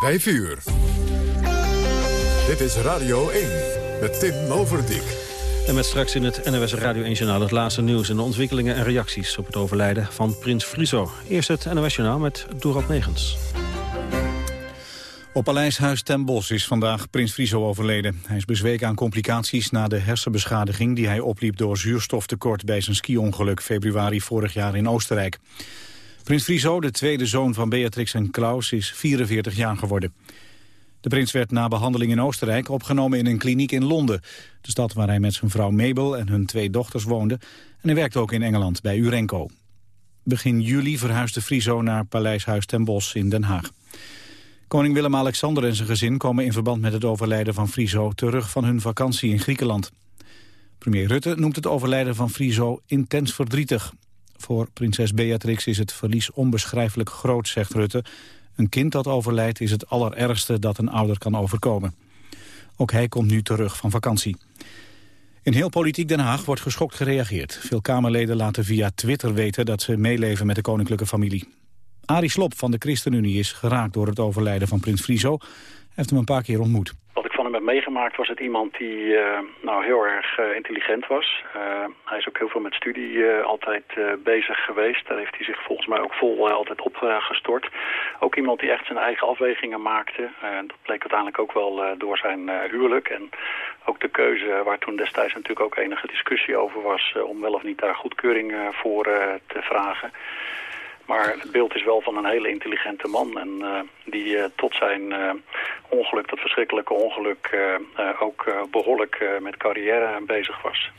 5 uur. Dit is Radio 1 met Tim Overdijk. En met straks in het NOS Radio 1-journaal het laatste nieuws... en de ontwikkelingen en reacties op het overlijden van prins Friso. Eerst het NOS-journaal met Dorot Megens. Op Paleishuis ten Bosch is vandaag prins Friso overleden. Hij is bezweken aan complicaties na de hersenbeschadiging... die hij opliep door zuurstoftekort bij zijn ski-ongeluk... februari vorig jaar in Oostenrijk. Prins Friso, de tweede zoon van Beatrix en Klaus, is 44 jaar geworden. De prins werd na behandeling in Oostenrijk opgenomen in een kliniek in Londen. De stad waar hij met zijn vrouw Mabel en hun twee dochters woonde. En hij werkte ook in Engeland bij Urenco. Begin juli verhuisde Friso naar Paleishuis ten Bosch in Den Haag. Koning Willem-Alexander en zijn gezin komen in verband met het overlijden van Friso terug van hun vakantie in Griekenland. Premier Rutte noemt het overlijden van Friso intens verdrietig. Voor prinses Beatrix is het verlies onbeschrijfelijk groot, zegt Rutte. Een kind dat overlijdt is het allerergste dat een ouder kan overkomen. Ook hij komt nu terug van vakantie. In heel politiek Den Haag wordt geschokt gereageerd. Veel Kamerleden laten via Twitter weten dat ze meeleven met de koninklijke familie. Arie Slob van de ChristenUnie is geraakt door het overlijden van prins Friso. Hij heeft hem een paar keer ontmoet meegemaakt was het iemand die uh, nou, heel erg uh, intelligent was. Uh, hij is ook heel veel met studie altijd bezig geweest. Daar heeft hij zich volgens mij ook vol altijd opgestort. ook iemand die echt zijn eigen afwegingen maakte. dat bleek uiteindelijk ook wel door zijn huwelijk. En ook de keuze waar toen destijds natuurlijk ook enige discussie over was... om wel of niet daar goedkeuring voor te vragen... Maar het beeld is wel van een hele intelligente man. En uh, die uh, tot zijn uh, ongeluk, dat verschrikkelijke ongeluk, ook behoorlijk met carrière bezig was.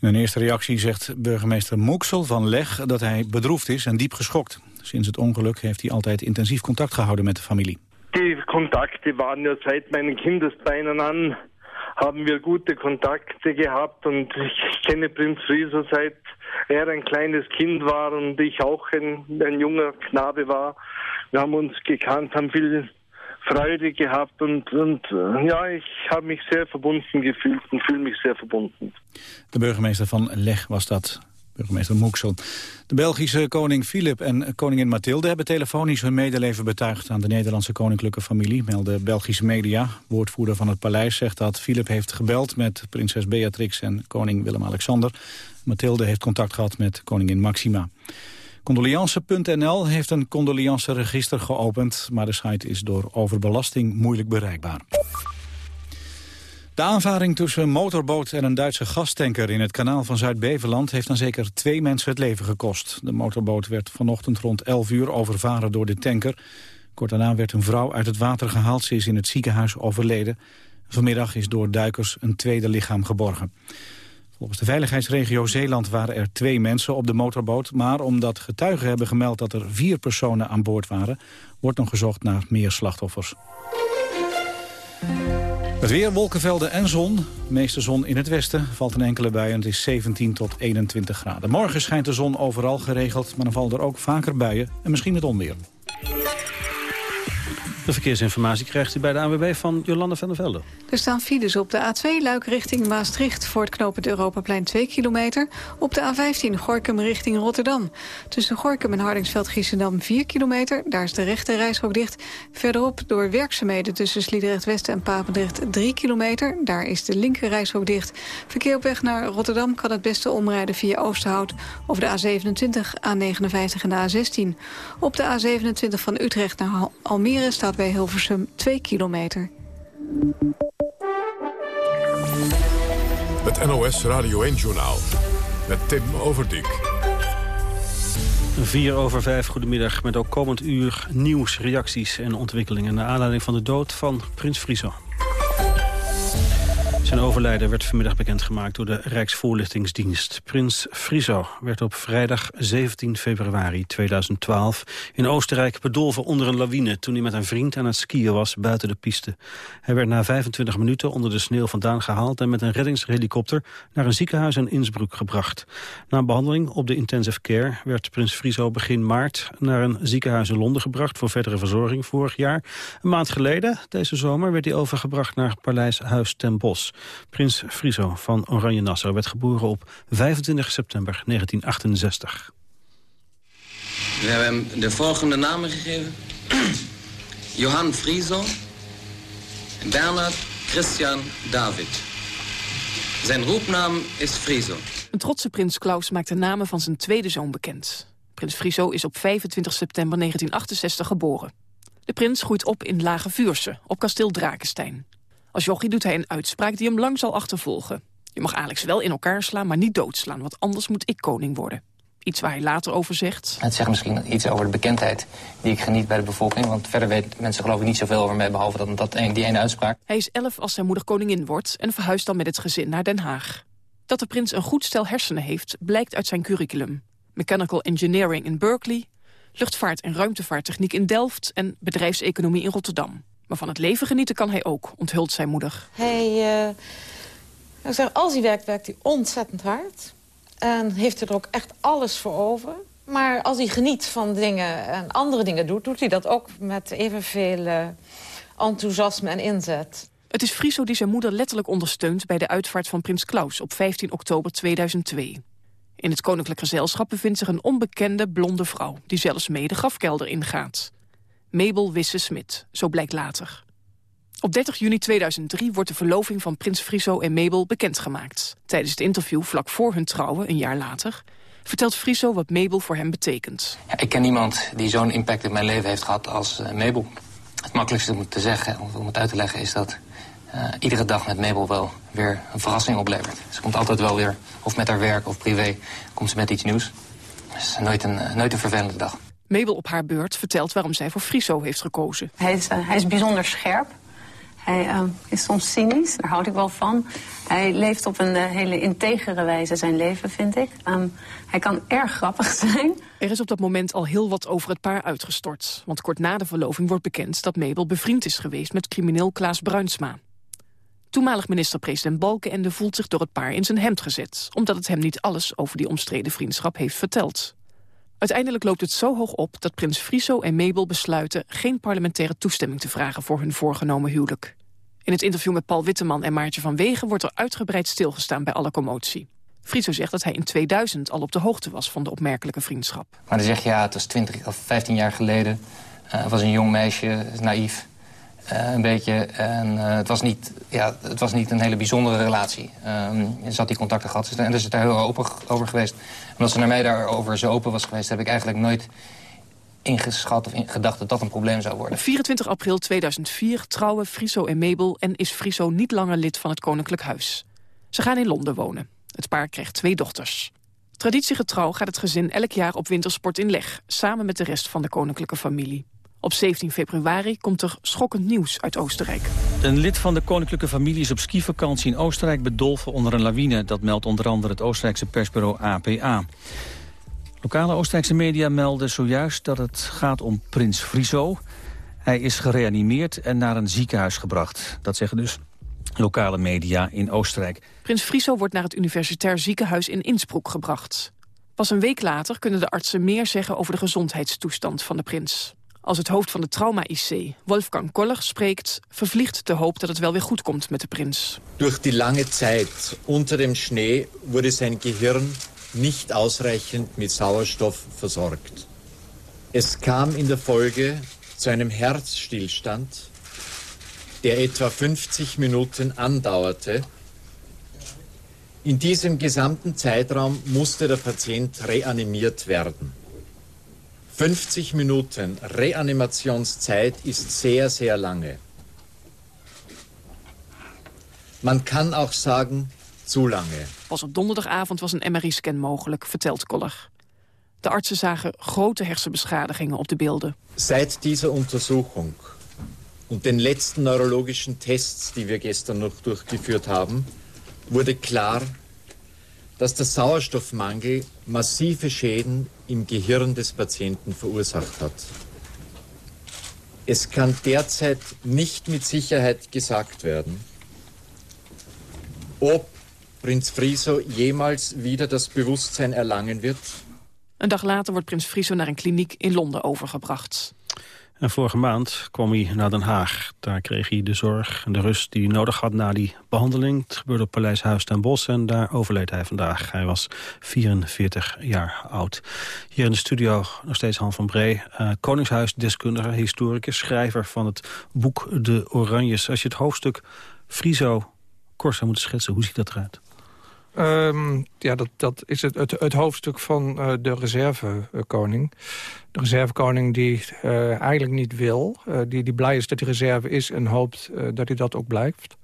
In een eerste reactie zegt burgemeester Moeksel van Leg dat hij bedroefd is en diep geschokt. Sinds het ongeluk heeft hij altijd intensief contact gehouden met de familie. Die contacten waren ja seit mijn Kindesbeinen aan haben wir gute Kontakte gehabt und ich kenne Prinz Friso seit er ein kleines Kind war und ich auch ein, ein junger Knabe war. Wir haben uns gekannt, haben viel Freude gehabt und, und ja, ich habe mich sehr verbunden gefühlt und fühle mich sehr verbunden. De burgemeester van Leg was dat burgemeester Moeksel. De Belgische koning Filip en koningin Mathilde hebben telefonisch hun medeleven betuigd aan de Nederlandse koninklijke familie, melden Belgische media. Woordvoerder van het paleis zegt dat Filip heeft gebeld met prinses Beatrix en koning Willem-Alexander. Mathilde heeft contact gehad met koningin Maxima. Condoliance.nl heeft een condoliance-register geopend, maar de site is door overbelasting moeilijk bereikbaar. De aanvaring tussen een motorboot en een Duitse gastanker in het kanaal van Zuid-Beveland heeft dan zeker twee mensen het leven gekost. De motorboot werd vanochtend rond 11 uur overvaren door de tanker. Kort daarna werd een vrouw uit het water gehaald. Ze is in het ziekenhuis overleden. Vanmiddag is door duikers een tweede lichaam geborgen. Volgens de veiligheidsregio Zeeland waren er twee mensen op de motorboot... maar omdat getuigen hebben gemeld dat er vier personen aan boord waren... wordt nog gezocht naar meer slachtoffers. Het weer, wolkenvelden en zon. De meeste zon in het westen. Valt een enkele bij en het is 17 tot 21 graden. Morgen schijnt de zon overal geregeld, maar dan vallen er ook vaker buien en misschien het onweer. De verkeersinformatie krijgt u bij de ANWB van Jolande van der Velde. Er staan files op de A2 Luik richting Maastricht... voor het knooppunt Europaplein 2 kilometer. Op de A15 Gorkum richting Rotterdam. Tussen Gorkum en Hardingsveld-Giessendam 4 kilometer. Daar is de rechte reisrook dicht. Verderop door werkzaamheden tussen Sliedrecht-West en Papendrecht 3 kilometer. Daar is de linker reisrook dicht. Verkeer op weg naar Rotterdam kan het beste omrijden via Oosterhout... over de A27, A59 en de A16. Op de A27 van Utrecht naar Almere staat bij Hilversum 2 kilometer. Het NOS Radio 1-journaal met Tim Overdijk. 4 over 5, goedemiddag. Met ook komend uur nieuws, reacties en ontwikkelingen... naar aanleiding van de dood van Prins Friso. Zijn overlijden werd vanmiddag bekendgemaakt door de Rijksvoorlichtingsdienst. Prins Friso werd op vrijdag 17 februari 2012 in Oostenrijk bedolven onder een lawine... toen hij met een vriend aan het skiën was buiten de piste. Hij werd na 25 minuten onder de sneeuw vandaan gehaald... en met een reddingshelikopter naar een ziekenhuis in Innsbruck gebracht. Na behandeling op de intensive care werd prins Friso begin maart... naar een ziekenhuis in Londen gebracht voor verdere verzorging vorig jaar. Een maand geleden, deze zomer, werd hij overgebracht naar Paleis Huis ten Bosch. Prins Friso van Oranje-Nassau werd geboren op 25 september 1968. We hebben hem de volgende namen gegeven. Johann Frieso en Bernard Christian David. Zijn roepnaam is Frieso. Een trotse prins Klaus maakt de namen van zijn tweede zoon bekend. Prins Friso is op 25 september 1968 geboren. De prins groeit op in Lage Vuurse, op kasteel Drakenstein. Als jochie doet hij een uitspraak die hem lang zal achtervolgen. Je mag Alex wel in elkaar slaan, maar niet doodslaan... want anders moet ik koning worden. Iets waar hij later over zegt. Het zegt misschien iets over de bekendheid die ik geniet bij de bevolking. Want verder weten mensen geloof ik niet zoveel over mij... behalve dat, dat die ene uitspraak. Hij is elf als zijn moeder koningin wordt... en verhuist dan met het gezin naar Den Haag. Dat de prins een goed stel hersenen heeft, blijkt uit zijn curriculum. Mechanical Engineering in Berkeley... luchtvaart- en ruimtevaarttechniek in Delft... en bedrijfseconomie in Rotterdam. Maar van het leven genieten kan hij ook, onthult zijn moeder. Hij, uh, zeg, als hij werkt, werkt hij ontzettend hard. En heeft er ook echt alles voor over. Maar als hij geniet van dingen en andere dingen doet... doet hij dat ook met evenveel uh, enthousiasme en inzet. Het is Friso die zijn moeder letterlijk ondersteunt... bij de uitvaart van prins Klaus op 15 oktober 2002. In het koninklijk gezelschap bevindt zich een onbekende blonde vrouw... die zelfs mee de grafkelder ingaat. Mabel Wisse-Smit, zo blijkt later. Op 30 juni 2003 wordt de verloving van prins Friso en Mabel bekendgemaakt. Tijdens het interview vlak voor hun trouwen, een jaar later... vertelt Friso wat Mabel voor hem betekent. Ik ken niemand die zo'n impact in mijn leven heeft gehad als uh, Mabel. Het makkelijkste om te zeggen, om het uit te leggen, is dat... Uh, iedere dag met Mabel wel weer een verrassing oplevert. Ze komt altijd wel weer, of met haar werk of privé, komt ze met iets nieuws. Het is nooit een, uh, nooit een vervelende dag. Mabel op haar beurt vertelt waarom zij voor Friso heeft gekozen. Hij is, uh, hij is bijzonder scherp. Hij uh, is soms cynisch, daar houd ik wel van. Hij leeft op een uh, hele integere wijze zijn leven, vind ik. Um, hij kan erg grappig zijn. Er is op dat moment al heel wat over het paar uitgestort. Want kort na de verloving wordt bekend dat Mabel bevriend is geweest... met crimineel Klaas Bruinsma. Toenmalig minister-president Balkenende voelt zich door het paar in zijn hemd gezet... omdat het hem niet alles over die omstreden vriendschap heeft verteld. Uiteindelijk loopt het zo hoog op dat prins Friso en Mabel besluiten... geen parlementaire toestemming te vragen voor hun voorgenomen huwelijk. In het interview met Paul Witteman en Maartje van Wegen... wordt er uitgebreid stilgestaan bij alle commotie. Friso zegt dat hij in 2000 al op de hoogte was van de opmerkelijke vriendschap. Maar dan zeg je, ja, het was 20 of 15 jaar geleden. Uh, was een jong meisje, naïef. Uh, een beetje. En uh, het, was niet, ja, het was niet een hele bijzondere relatie. Um, ze had die contacten gehad en dus is daar heel open over geweest. Omdat ze naar mij daarover zo open was geweest... heb ik eigenlijk nooit ingeschat of gedacht dat dat een probleem zou worden. 24 april 2004 trouwen Friso en Mabel... en is Friso niet langer lid van het Koninklijk Huis. Ze gaan in Londen wonen. Het paar krijgt twee dochters. Traditiegetrouw gaat het gezin elk jaar op wintersport in Leg... samen met de rest van de koninklijke familie. Op 17 februari komt er schokkend nieuws uit Oostenrijk. Een lid van de koninklijke familie is op skivakantie in Oostenrijk bedolven onder een lawine. Dat meldt onder andere het Oostenrijkse persbureau APA. Lokale Oostenrijkse media melden zojuist dat het gaat om prins Friso. Hij is gereanimeerd en naar een ziekenhuis gebracht. Dat zeggen dus lokale media in Oostenrijk. Prins Friso wordt naar het universitair ziekenhuis in Innsbruck gebracht. Pas een week later kunnen de artsen meer zeggen over de gezondheidstoestand van de prins. Als het hoofd van de trauma-IC, Wolfgang Koller, spreekt... vervliegt de hoop dat het wel weer goed komt met de prins. Durch die lange Zeit unter dem Schnee wurde sein Gehirn nicht ausreichend mit Sauerstoff versorgt. Es kam in der Folge zu einem Herzstillstand, der etwa 50 Minuten andauerte. In diesem gesamten Zeitraum musste der Patient reanimiert werden. 50 Minuten Reanimationszeit ist sehr, sehr lange. Man kann auch sagen, zu lange. Pas op donderdagavond was een MRI-scan mogelijk, vertelt Koller. De artsen zagen grote hersenbeschadigingen op de beelden. Seit dieser Untersuchung und den letzten neurologischen Tests, die wir gestern noch durchgeführt haben, wurde klar, dass der Sauerstoffmangel massive Schäden im Gehirn des Patienten verursacht hat. Es kann derzeit nicht mit Sicherheit gesagt werden, ob Prinz Friso jemals wieder das Bewusstsein erlangen wird. Een dag later wordt prins Friso naar een kliniek in Londen overgebracht. En vorige maand kwam hij naar Den Haag. Daar kreeg hij de zorg en de rust die hij nodig had na die behandeling. Het gebeurde op Paleis Huis ten Bosch en daar overleed hij vandaag. Hij was 44 jaar oud. Hier in de studio nog steeds Han van Bree. Uh, Koningshuisdeskundige, historicus, schrijver van het boek De Oranjes. Als je het hoofdstuk Friso kort zou moeten schetsen, hoe ziet dat eruit? Um, ja, dat, dat is het, het, het hoofdstuk van uh, de reservekoning. De reservekoning die uh, eigenlijk niet wil. Uh, die, die blij is dat hij reserve is en hoopt dat hij dat ook blijft.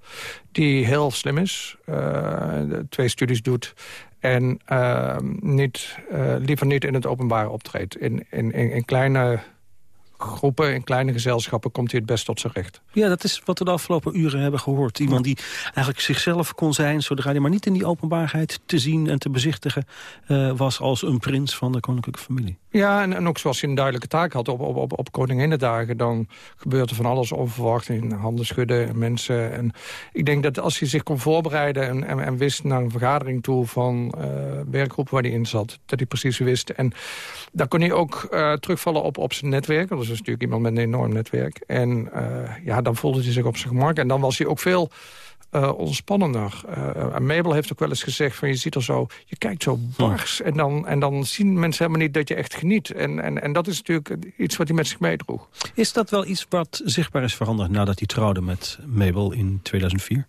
Die heel slim is. twee studies doet. En ehm, niet, liever niet in het openbaar optreedt. In, in, in, in kleine groepen, in kleine gezelschappen, komt hij het best tot zijn recht. Ja, dat is wat we de afgelopen uren hebben gehoord. Iemand die eigenlijk zichzelf kon zijn, zodra hij maar niet in die openbaarheid te zien en te bezichtigen uh, was als een prins van de koninklijke familie. Ja, en, ook zoals hij een duidelijke taak had op, op, op, op Koninginnedagen... dan gebeurt er van alles onverwacht in handen schudden en mensen. En ik denk dat als hij zich kon voorbereiden en, en, en wist naar een vergadering toe... van uh, werkgroep waar hij in zat, dat hij precies wist. En daar kon hij ook uh, terugvallen op, op zijn netwerk. Dat is natuurlijk iemand met een enorm netwerk. En uh, ja, dan voelde hij zich op zijn gemak. En dan was hij ook veel uh, ontspannender. Uh, Mabel heeft ook wel eens gezegd van je ziet er zo, je kijkt zo bars. En, dan, en dan zien mensen helemaal niet dat je echt geniet. En, en, en dat is natuurlijk iets wat hij met zich meedroeg. Is dat wel iets wat zichtbaar is veranderd nadat hij trouwde met Mabel in 2004?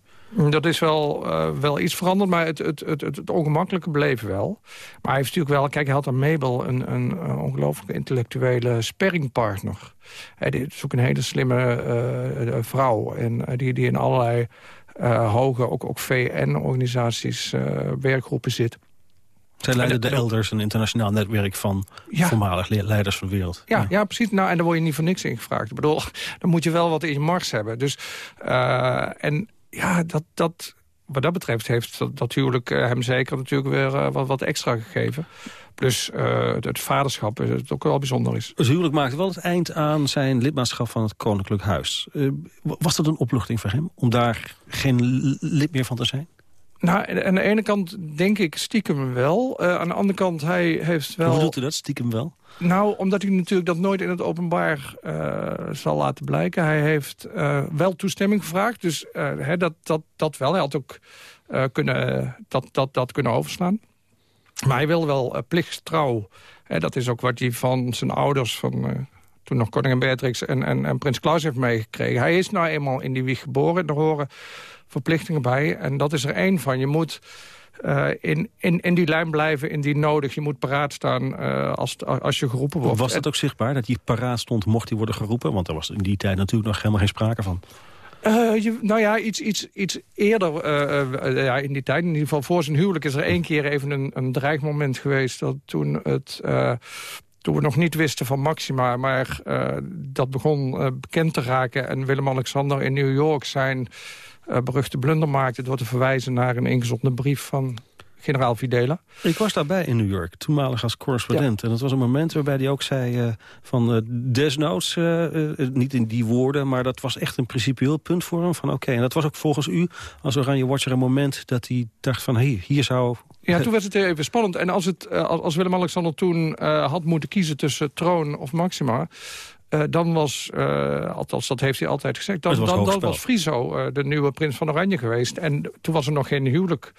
Dat is wel, uh, wel iets veranderd, maar het, het, het, het, ongemakkelijke bleef wel. Maar hij heeft natuurlijk wel... Kijk, hij had aan Mabel een, een, een ongelooflijk intellectuele sperringpartner. Hij is ook een hele slimme uh, vrouw. En die, die in allerlei hoge, ook, ook VN-organisaties, uh, werkgroepen zit. Zij leiden de elders, een internationaal netwerk van ja. voormalig leiders van de wereld. Ja, ja, ja. precies. Nou, en daar word je niet voor niks in gevraagd. Ik bedoel, dan moet je wel wat in je mars hebben. Dus, uh, en ja, dat, dat, wat dat betreft heeft dat natuurlijk hem zeker natuurlijk weer wat, wat extra gegeven. Plus uh, het vaderschap, het ook wel bijzonder is. Dus huwelijk maakte wel het eind aan zijn lidmaatschap van het Koninklijk Huis. Uh, was dat een opluchting voor hem, om daar geen lid meer van te zijn? Nou, aan de ene kant denk ik stiekem wel. Uh, aan de andere kant, hij heeft wel... Hoe bedoelt u dat, stiekem wel? Nou, omdat hij natuurlijk dat nooit in het openbaar uh, zal laten blijken. Hij heeft uh, wel toestemming gevraagd, dus hè, dat, dat, dat wel. Hij had ook kunnen, dat, dat, dat kunnen overslaan. Maar hij wil wel uh, plichtstrouw. Hè, dat is ook wat hij van zijn ouders... van uh, toen nog koningin Beatrix en, en, en prins Klaus heeft meegekregen. Hij is nou eenmaal in die wieg geboren. Er horen verplichtingen bij. En dat is er één van. Je moet... Uh, in, in, in die lijn blijven indien nodig. Je moet paraat staan als, als je geroepen wordt. Was dat ook zichtbaar, dat hij paraat stond mocht hij worden geroepen? Want er was in die tijd natuurlijk nog helemaal geen sprake van. Je, nou ja, iets, iets, iets eerder, uh, uh, ja, in die tijd, in ieder geval voor zijn huwelijk... is er één keer even een, een dreigmoment geweest... dat toen, het, toen we nog niet wisten van Maxima... maar dat begon bekend te raken... en Willem-Alexander in New York zijn beruchte blunder maakte... door te verwijzen naar een ingezonden brief van generaal Videla. Ik was daarbij in New York, toenmalig als correspondent. Ja. En dat was een moment waarbij hij ook zei uh, van uh, desnoods, uh, niet in die woorden... maar dat was echt een principieel punt voor hem. Van oké, en dat was ook volgens u als Oranje Watcher een moment dat hij dacht van... hé, hey, hier zou... Ja, toen werd het even spannend. En als, het, als Willem-Alexander toen had moeten kiezen tussen troon of Maxima... Uh, dan was, uh, althans dat heeft hij altijd gezegd... dan was, dan, dan was Friso uh, de nieuwe prins van Oranje geweest. En toen was er nog geen huwelijk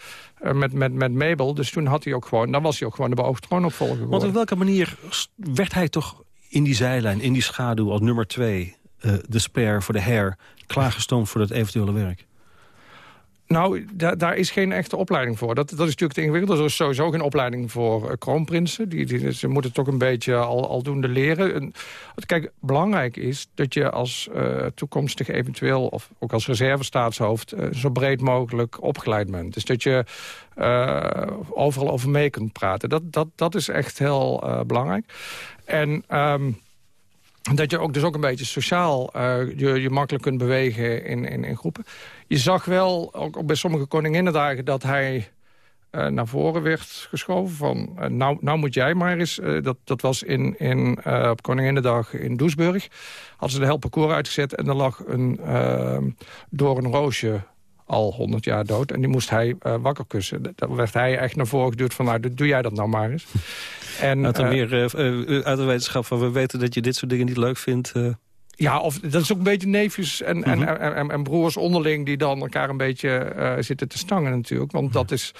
met, met, met Mabel. Dus toen had hij ook gewoon, dan was hij ook gewoon de beoogd troonopvolger geworden. Want op welke manier werd hij toch in die zijlijn, in die schaduw... als nummer twee, de spare voor de hair... klaargestoomd voor dat eventuele werk? Nou, da daar is geen echte opleiding voor. Dat, dat is natuurlijk te ingewikkeld. Er is sowieso geen opleiding voor uh, kroonprinsen. Die, die, ze moeten toch een beetje al, aldoende leren. En, kijk, belangrijk is dat je als uh, toekomstig eventueel... of ook als reservestaatshoofd uh, zo breed mogelijk opgeleid bent. Dus dat je overal over mee kunt praten. Dat, dat, dat is echt heel belangrijk. En... Um, dat je ook dus ook een beetje sociaal uh, je, je makkelijk kunt bewegen in, in, in groepen. Je zag wel, ook bij sommige koninginnendagen... dat hij uh, naar voren werd geschoven van... Uh, nou, nou moet jij maar eens... dat, dat was in, in, op Koninginnedag in Doesburg. Hadden ze de hele parcours uitgezet... en er lag een door een roosje al 100 jaar dood. En die moest hij wakker kussen. Dan werd hij echt naar voren geduwd van... nou, doe jij dat nou maar eens. En, uit, de meer, uit de wetenschap van we weten dat je dit soort dingen niet leuk vindt... Ja, of dat is ook een beetje neefjes en, mm -hmm. en, en, en, broers onderling... die dan elkaar een beetje uh, zitten te stangen natuurlijk. Want dat is...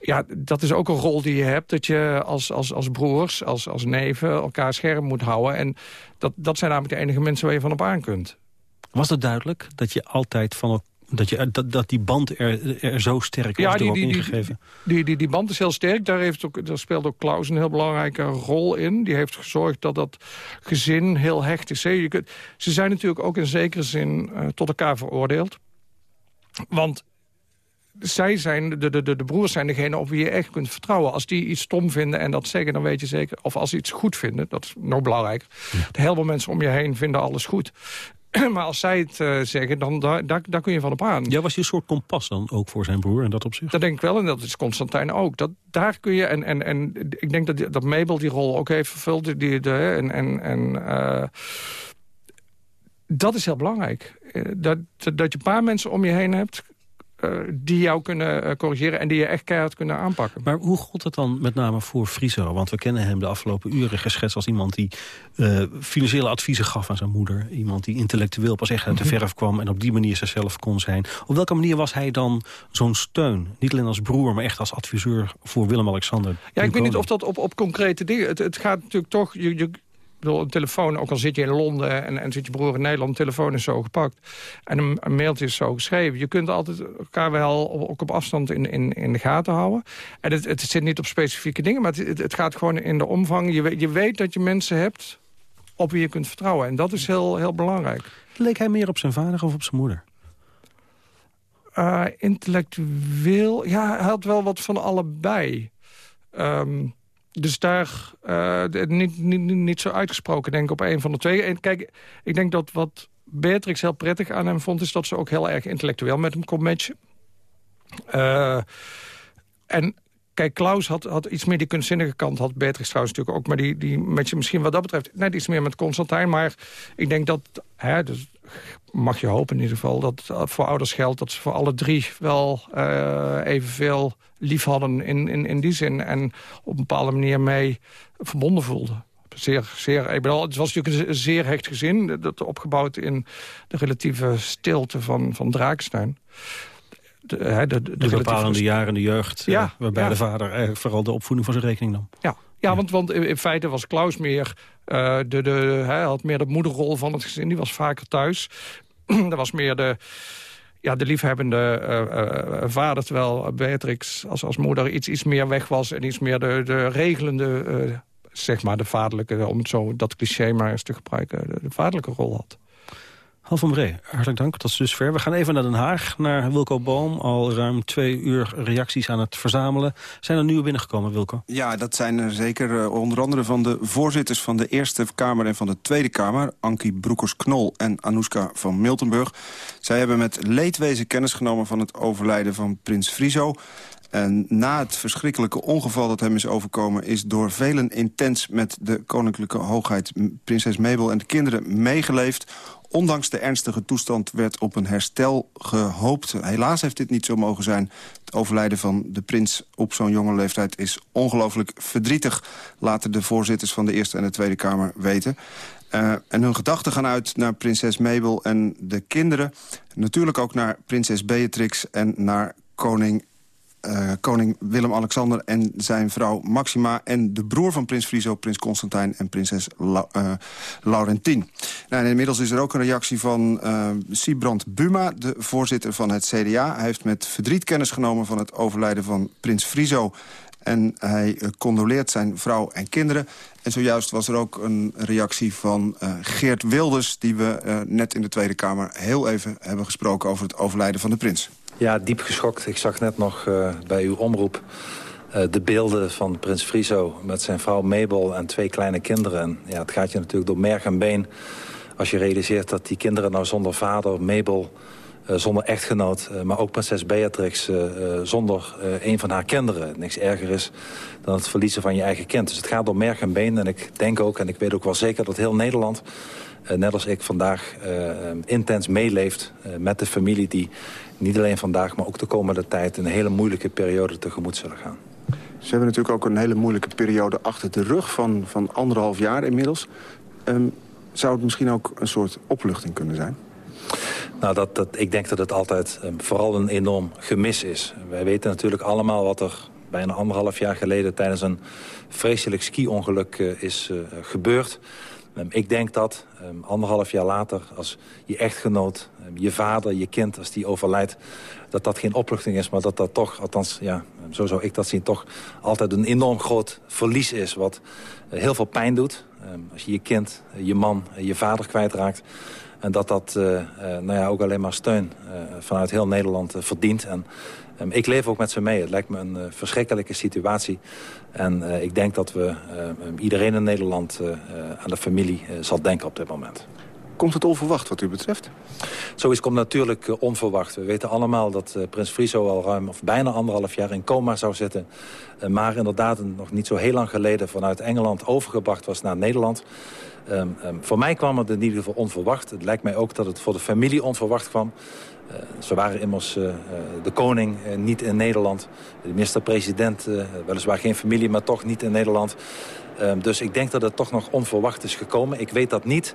Ja, dat is ook een rol die je hebt. Dat je als, als, als broers, als, als neven elkaar scherp moet houden. En dat, dat zijn namelijk de enige mensen waar je van op aan kunt. Was het duidelijk dat je altijd van dat, je, dat, dat die band er, er zo sterk was ja, die, die, ingegeven? Die, die, die, die band is heel sterk. Daar, heeft ook, daar speelt ook Klaus een heel belangrijke rol in. Die heeft gezorgd dat dat gezin heel hecht is. Je kunt, ze zijn natuurlijk ook in zekere zin uh, tot elkaar veroordeeld. Want zij zijn, de, de, de, de broers zijn degene op wie je echt kunt vertrouwen. Als die iets stom vinden en dat zeggen, dan weet je zeker... of als ze iets goed vinden, dat is nog belangrijker. De heel veel mensen om je heen vinden alles goed. maar als zij het uh, zeggen, dan daar, daar, daar, kun je van op aan. Ja, was je een soort kompas dan ook voor zijn broer en dat op zich? Dat denk ik wel, en dat is Constantijn ook. Dat, daar kun je, en, en, en ik denk dat, dat Mabel die rol ook heeft vervuld. Die, de, en, en, en uh, dat is heel belangrijk. Eh, dat, dat je een paar mensen om je heen hebt die jou kunnen uh, corrigeren en die je echt keihard kunnen aanpakken. Maar hoe gold het dan met name voor Friso? Want we kennen hem de afgelopen uren geschetst als iemand die uh, financiële adviezen gaf aan zijn moeder. Iemand die intellectueel pas echt uit de mhm. verf kwam en op die manier zichzelf kon zijn. Op welke manier was hij dan zo'n steun? Niet alleen als broer, maar echt als adviseur voor Willem-Alexander. Ja, ik weet niet of dat op, op concrete dingen... Het, het gaat natuurlijk toch... Je, je, bedoel, een telefoon, ook al zit je in Londen en, en zit je broer in Nederland... een telefoon is zo gepakt en een, een, mailtje is zo geschreven. Je kunt altijd elkaar wel ook op afstand in, in, in de gaten houden. En het, het zit niet op specifieke dingen, maar het, het gaat gewoon in de omvang. Je, je weet dat je mensen hebt op wie je kunt vertrouwen. En dat is heel, heel belangrijk. Leek hij meer op zijn vader of op zijn moeder? Uh, intellectueel, ja, hij had wel wat van allebei. Um, dus daar uh, niet, niet, niet zo uitgesproken, denk ik, op een van de twee. En kijk, ik denk dat wat Beatrix heel prettig aan hem vond... is dat ze ook heel erg intellectueel met hem kon matchen. Uh, en kijk, Klaus had, had iets meer die kunstzinnige kant. Had Beatrix trouwens natuurlijk ook. Maar die, die matchen misschien wat dat betreft net iets meer met Constantijn. Maar ik denk dat, hè, dus mag je hopen in ieder geval... dat voor ouders geldt dat ze voor alle drie wel uh, evenveel lief hadden in, in, in die zin. En op een bepaalde manier mee verbonden voelden. Zeer, zeer, ik bedoel, het was natuurlijk een zeer hecht gezin. Dat opgebouwd in de relatieve stilte van, van Draakstein. De, de, de, de, de bepalende jaren in de jeugd. Ja, uh, waarbij ja. de vader eigenlijk vooral de opvoeding van zijn rekening nam. Ja, ja, want, want in feite was Klaus meer... Uh, de, de, hij had meer de moederrol van het gezin. Die was vaker thuis. er was meer de ja, de liefhebbende uh, uh, vader... terwijl Beatrix als, als moeder iets, iets meer weg was... en iets meer de, de regelende, zeg maar de vaderlijke... om het zo dat cliché maar eens te gebruiken, de, de vaderlijke rol had. Han van Bree, hartelijk dank. Tot dusver. We gaan even naar Den Haag, naar Wilco Boom. Al ruim twee uur reacties aan het verzamelen. Zijn er nieuwe binnengekomen, Wilco? Ja, dat zijn er zeker onder andere van de voorzitters van de Eerste Kamer en van de Tweede Kamer. Ankie Broekers-Knol en Anouska van Miltenburg. Zij hebben met leedwezen kennis genomen van het overlijden van prins Friso. En na het verschrikkelijke ongeval dat hem is overkomen... is door velen intens met de koninklijke hoogheid prinses Mabel en de kinderen meegeleefd. Ondanks de ernstige toestand werd op een herstel gehoopt. Helaas heeft dit niet zo mogen zijn. Het overlijden van de prins op zo'n jonge leeftijd is ongelooflijk verdrietig... laten de voorzitters van de Eerste en de Tweede Kamer weten. Uh, en hun gedachten gaan uit naar prinses Mabel en de kinderen. Natuurlijk ook naar prinses Beatrix en naar koning uh, koning Willem-Alexander en zijn vrouw Maxima... en de broer van prins Friso, prins Constantijn en prinses La uh, Laurentien. Nou, inmiddels is er ook een reactie van uh, Siebrand Buma, de voorzitter van het CDA. Hij heeft met verdriet kennis genomen van het overlijden van prins Friso... En hij condoleert zijn vrouw en kinderen. En zojuist was er ook een reactie van Geert Wilders... die we net in de Tweede Kamer heel even hebben gesproken... over het overlijden van de prins. Ja, diep geschokt. Ik zag net nog uh, bij uw omroep uh, de beelden van prins Friso... met zijn vrouw Mabel en twee kleine kinderen. En, ja, het gaat je natuurlijk door merg en been als je realiseert dat die kinderen nou zonder vader, Mabel... Uh, zonder echtgenoot, maar ook prinses Beatrix zonder een van haar kinderen. Niks erger is dan het verliezen van je eigen kind. Dus het gaat door merg en been. En ik denk ook, en ik weet ook wel zeker dat heel Nederland... net als ik vandaag intens meeleeft met de familie... die niet alleen vandaag, maar ook de komende tijd... een hele moeilijke periode tegemoet zullen gaan. Ze hebben natuurlijk ook een hele moeilijke periode achter de rug van, van anderhalf jaar inmiddels. Um, zou het misschien ook een soort opluchting kunnen zijn? Nou, dat, dat, ik denk dat het altijd um, vooral een enorm gemis is. Wij weten natuurlijk allemaal wat er bijna anderhalf jaar geleden... tijdens een vreselijk ski-ongeluk uh, is uh, gebeurd. Um, ik denk dat um, anderhalf jaar later, als je echtgenoot, je vader, je kind... als die overlijdt, dat dat geen opluchting is... maar dat dat toch, althans, ja, zo zou ik dat zien... toch altijd een enorm groot verlies is... wat uh, heel veel pijn doet. als je je kind, je man, je vader kwijtraakt... En dat dat uh, nou ja, ook alleen maar steun vanuit heel Nederland verdient. En ik leef ook met ze mee. Het lijkt me een verschrikkelijke situatie. En ik denk dat we iedereen in Nederland aan de familie zal denken op dit moment. Komt het onverwacht wat u betreft? Zoiets komt natuurlijk uh, onverwacht. We weten allemaal dat uh, prins Friso al ruim of bijna anderhalf jaar in coma zou zitten. Uh, maar inderdaad nog niet zo heel lang geleden vanuit Engeland overgebracht was naar Nederland. Um, um, voor mij kwam het in ieder geval onverwacht. Het lijkt mij ook dat het voor de familie onverwacht kwam. Uh, ze waren immers uh, de koning niet in Nederland. De minister-president, weliswaar geen familie, maar toch niet in Nederland. Um, dus ik denk dat het toch nog onverwacht is gekomen. Ik weet dat niet.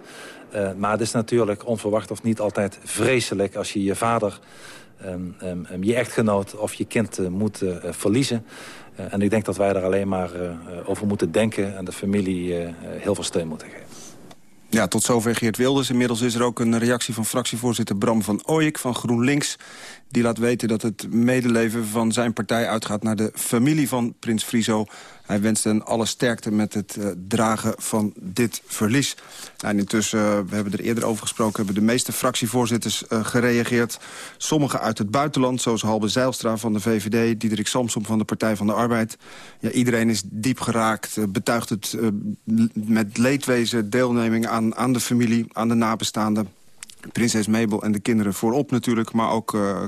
maar het is natuurlijk onverwacht of niet altijd vreselijk... als je je vader, je echtgenoot of je kind moet verliezen. en ik denk dat wij er alleen maar over moeten denken... en de familie heel veel steun moeten geven. Ja, tot zover Geert Wilders. Inmiddels is er ook een reactie van fractievoorzitter Bram van Ooyek van GroenLinks. Die laat weten dat het medeleven van zijn partij uitgaat naar de familie van Prins Friso. Hij wenst hen alle sterkte met het uh, dragen van dit verlies. Nou, en intussen, uh, we hebben er eerder over gesproken... hebben de meeste fractievoorzitters uh, gereageerd. Sommigen uit het buitenland, zoals Halbe Zijlstra van de VVD... Diederik Samsom van de Partij van de Arbeid. Ja, iedereen is diep geraakt, betuigt het met leedwezen deelneming aan, aan de familie, aan de nabestaanden prinses Mabel en de kinderen voorop natuurlijk... maar ook uh,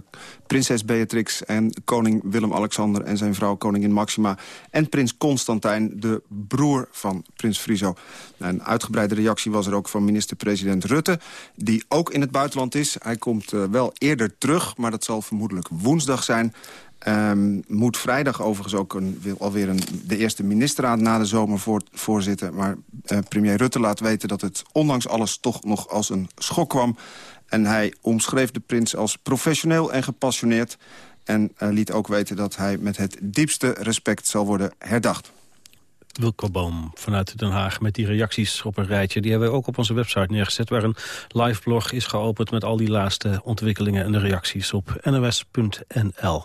prinses Beatrix en koning Willem-Alexander... en zijn vrouw koningin Maxima. En prins Constantijn, de broer van prins Friso. Een uitgebreide reactie was er ook van minister-president Rutte... die ook in het buitenland is. Hij komt uh, wel eerder terug, maar dat zal vermoedelijk woensdag zijn... Um, moet vrijdag overigens ook een, alweer een, de eerste ministerraad na de zomer voor, voorzitten. Maar uh, premier Rutte laat weten dat het ondanks alles toch nog als een schok kwam. En hij omschreef de prins als professioneel en gepassioneerd. En uh, liet ook weten dat hij met het diepste respect zal worden herdacht. Wilco Boom vanuit Den Haag met die reacties op een rijtje. Die hebben we ook op onze website neergezet... waar een live blog is geopend met al die laatste ontwikkelingen... en de reacties op nos.nl.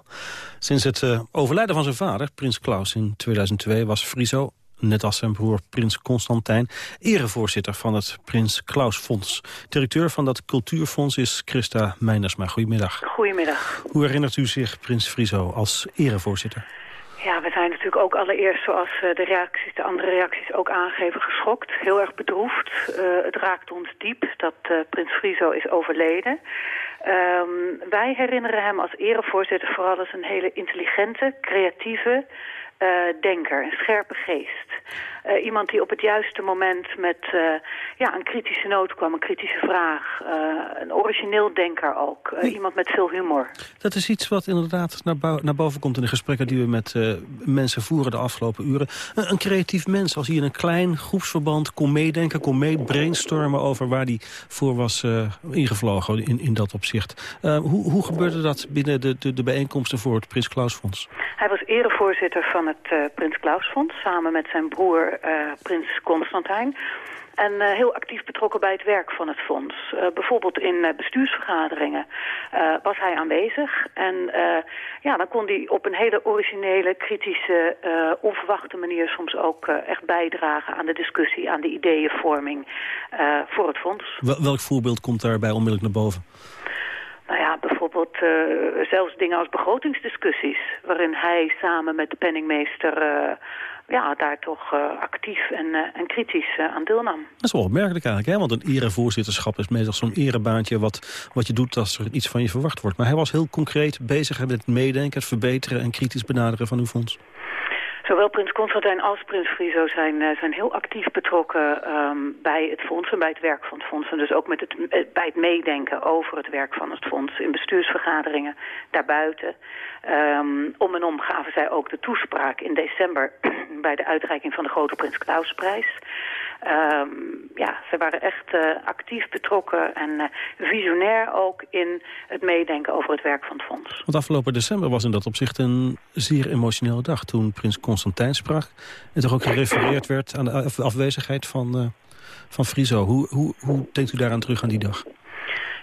Sinds het uh, overlijden van zijn vader, prins Klaus, in 2002... was Friso, net als zijn broer prins Constantijn... erevoorzitter van het Prins Klaus Fonds. Directeur van dat cultuurfonds is Christa Meinersma. Goedemiddag. Goedemiddag. Hoe herinnert u zich prins Friso als erevoorzitter? Zijn natuurlijk ook allereerst, zoals de, reacties, de andere reacties ook aangeven, geschokt. Heel erg bedroefd. Uh, het raakt ons diep dat uh, prins Friso is overleden. Um, wij herinneren hem als erevoorzitter vooral als een hele intelligente, creatieve uh, denker, een scherpe geest. Uh, iemand die op het juiste moment met uh, ja, een kritische noot kwam, een kritische vraag. een origineel denker ook. Iemand met veel humor. Dat is iets wat inderdaad naar, naar boven komt in de gesprekken die we met mensen voeren de afgelopen uren. Een, een, creatief mens, als hij in een klein groepsverband kon meedenken, kon mee brainstormen over waar hij voor was ingevlogen in, in dat opzicht. hoe, hoe gebeurde dat binnen de, de, de bijeenkomsten voor het Prins Klaus Fonds? Hij was erevoorzitter van het uh, Prins Klaus Fonds... samen met zijn broer uh, Prins Constantijn. En uh, heel actief betrokken bij het werk van het fonds. Bijvoorbeeld in bestuursvergaderingen was hij aanwezig. En ja, dan kon hij op een hele originele, kritische, onverwachte manier soms ook echt bijdragen aan de discussie, aan de ideeënvorming voor het fonds. Wel, welk voorbeeld komt daarbij onmiddellijk naar boven? Nou ja, bijvoorbeeld uh, zelfs dingen als begrotingsdiscussies... waarin hij samen met de penningmeester uh, ja, daar toch uh, actief en, en kritisch aan deelnam. Dat is wel opmerkelijk eigenlijk, hè? want een erevoorzitterschap is meestal zo'n erebaantje... Wat, wat je doet als er iets van je verwacht wordt. Maar hij was heel concreet bezig met het meedenken, het verbeteren... en kritisch benaderen van uw fonds. Zowel prins Constantijn als prins Friso zijn, uh, zijn heel actief betrokken um, bij het fonds en bij het werk van het fonds. En dus ook met het, bij het meedenken over het werk van het fonds in bestuursvergaderingen daarbuiten. Um, om en om gaven zij ook de toespraak in december bij de uitreiking van de Grote Prins Klausprijs. Ehm, ja, ze waren echt uh, actief betrokken en uh, visionair ook in het meedenken over het werk van het fonds. Want afgelopen december was in dat opzicht een zeer emotionele dag toen prins Constantijn sprak. En toch ook gerefereerd werd aan de afwezigheid van, uh, van Friso. Hoe, hoe, hoe denkt u daaraan terug aan die dag?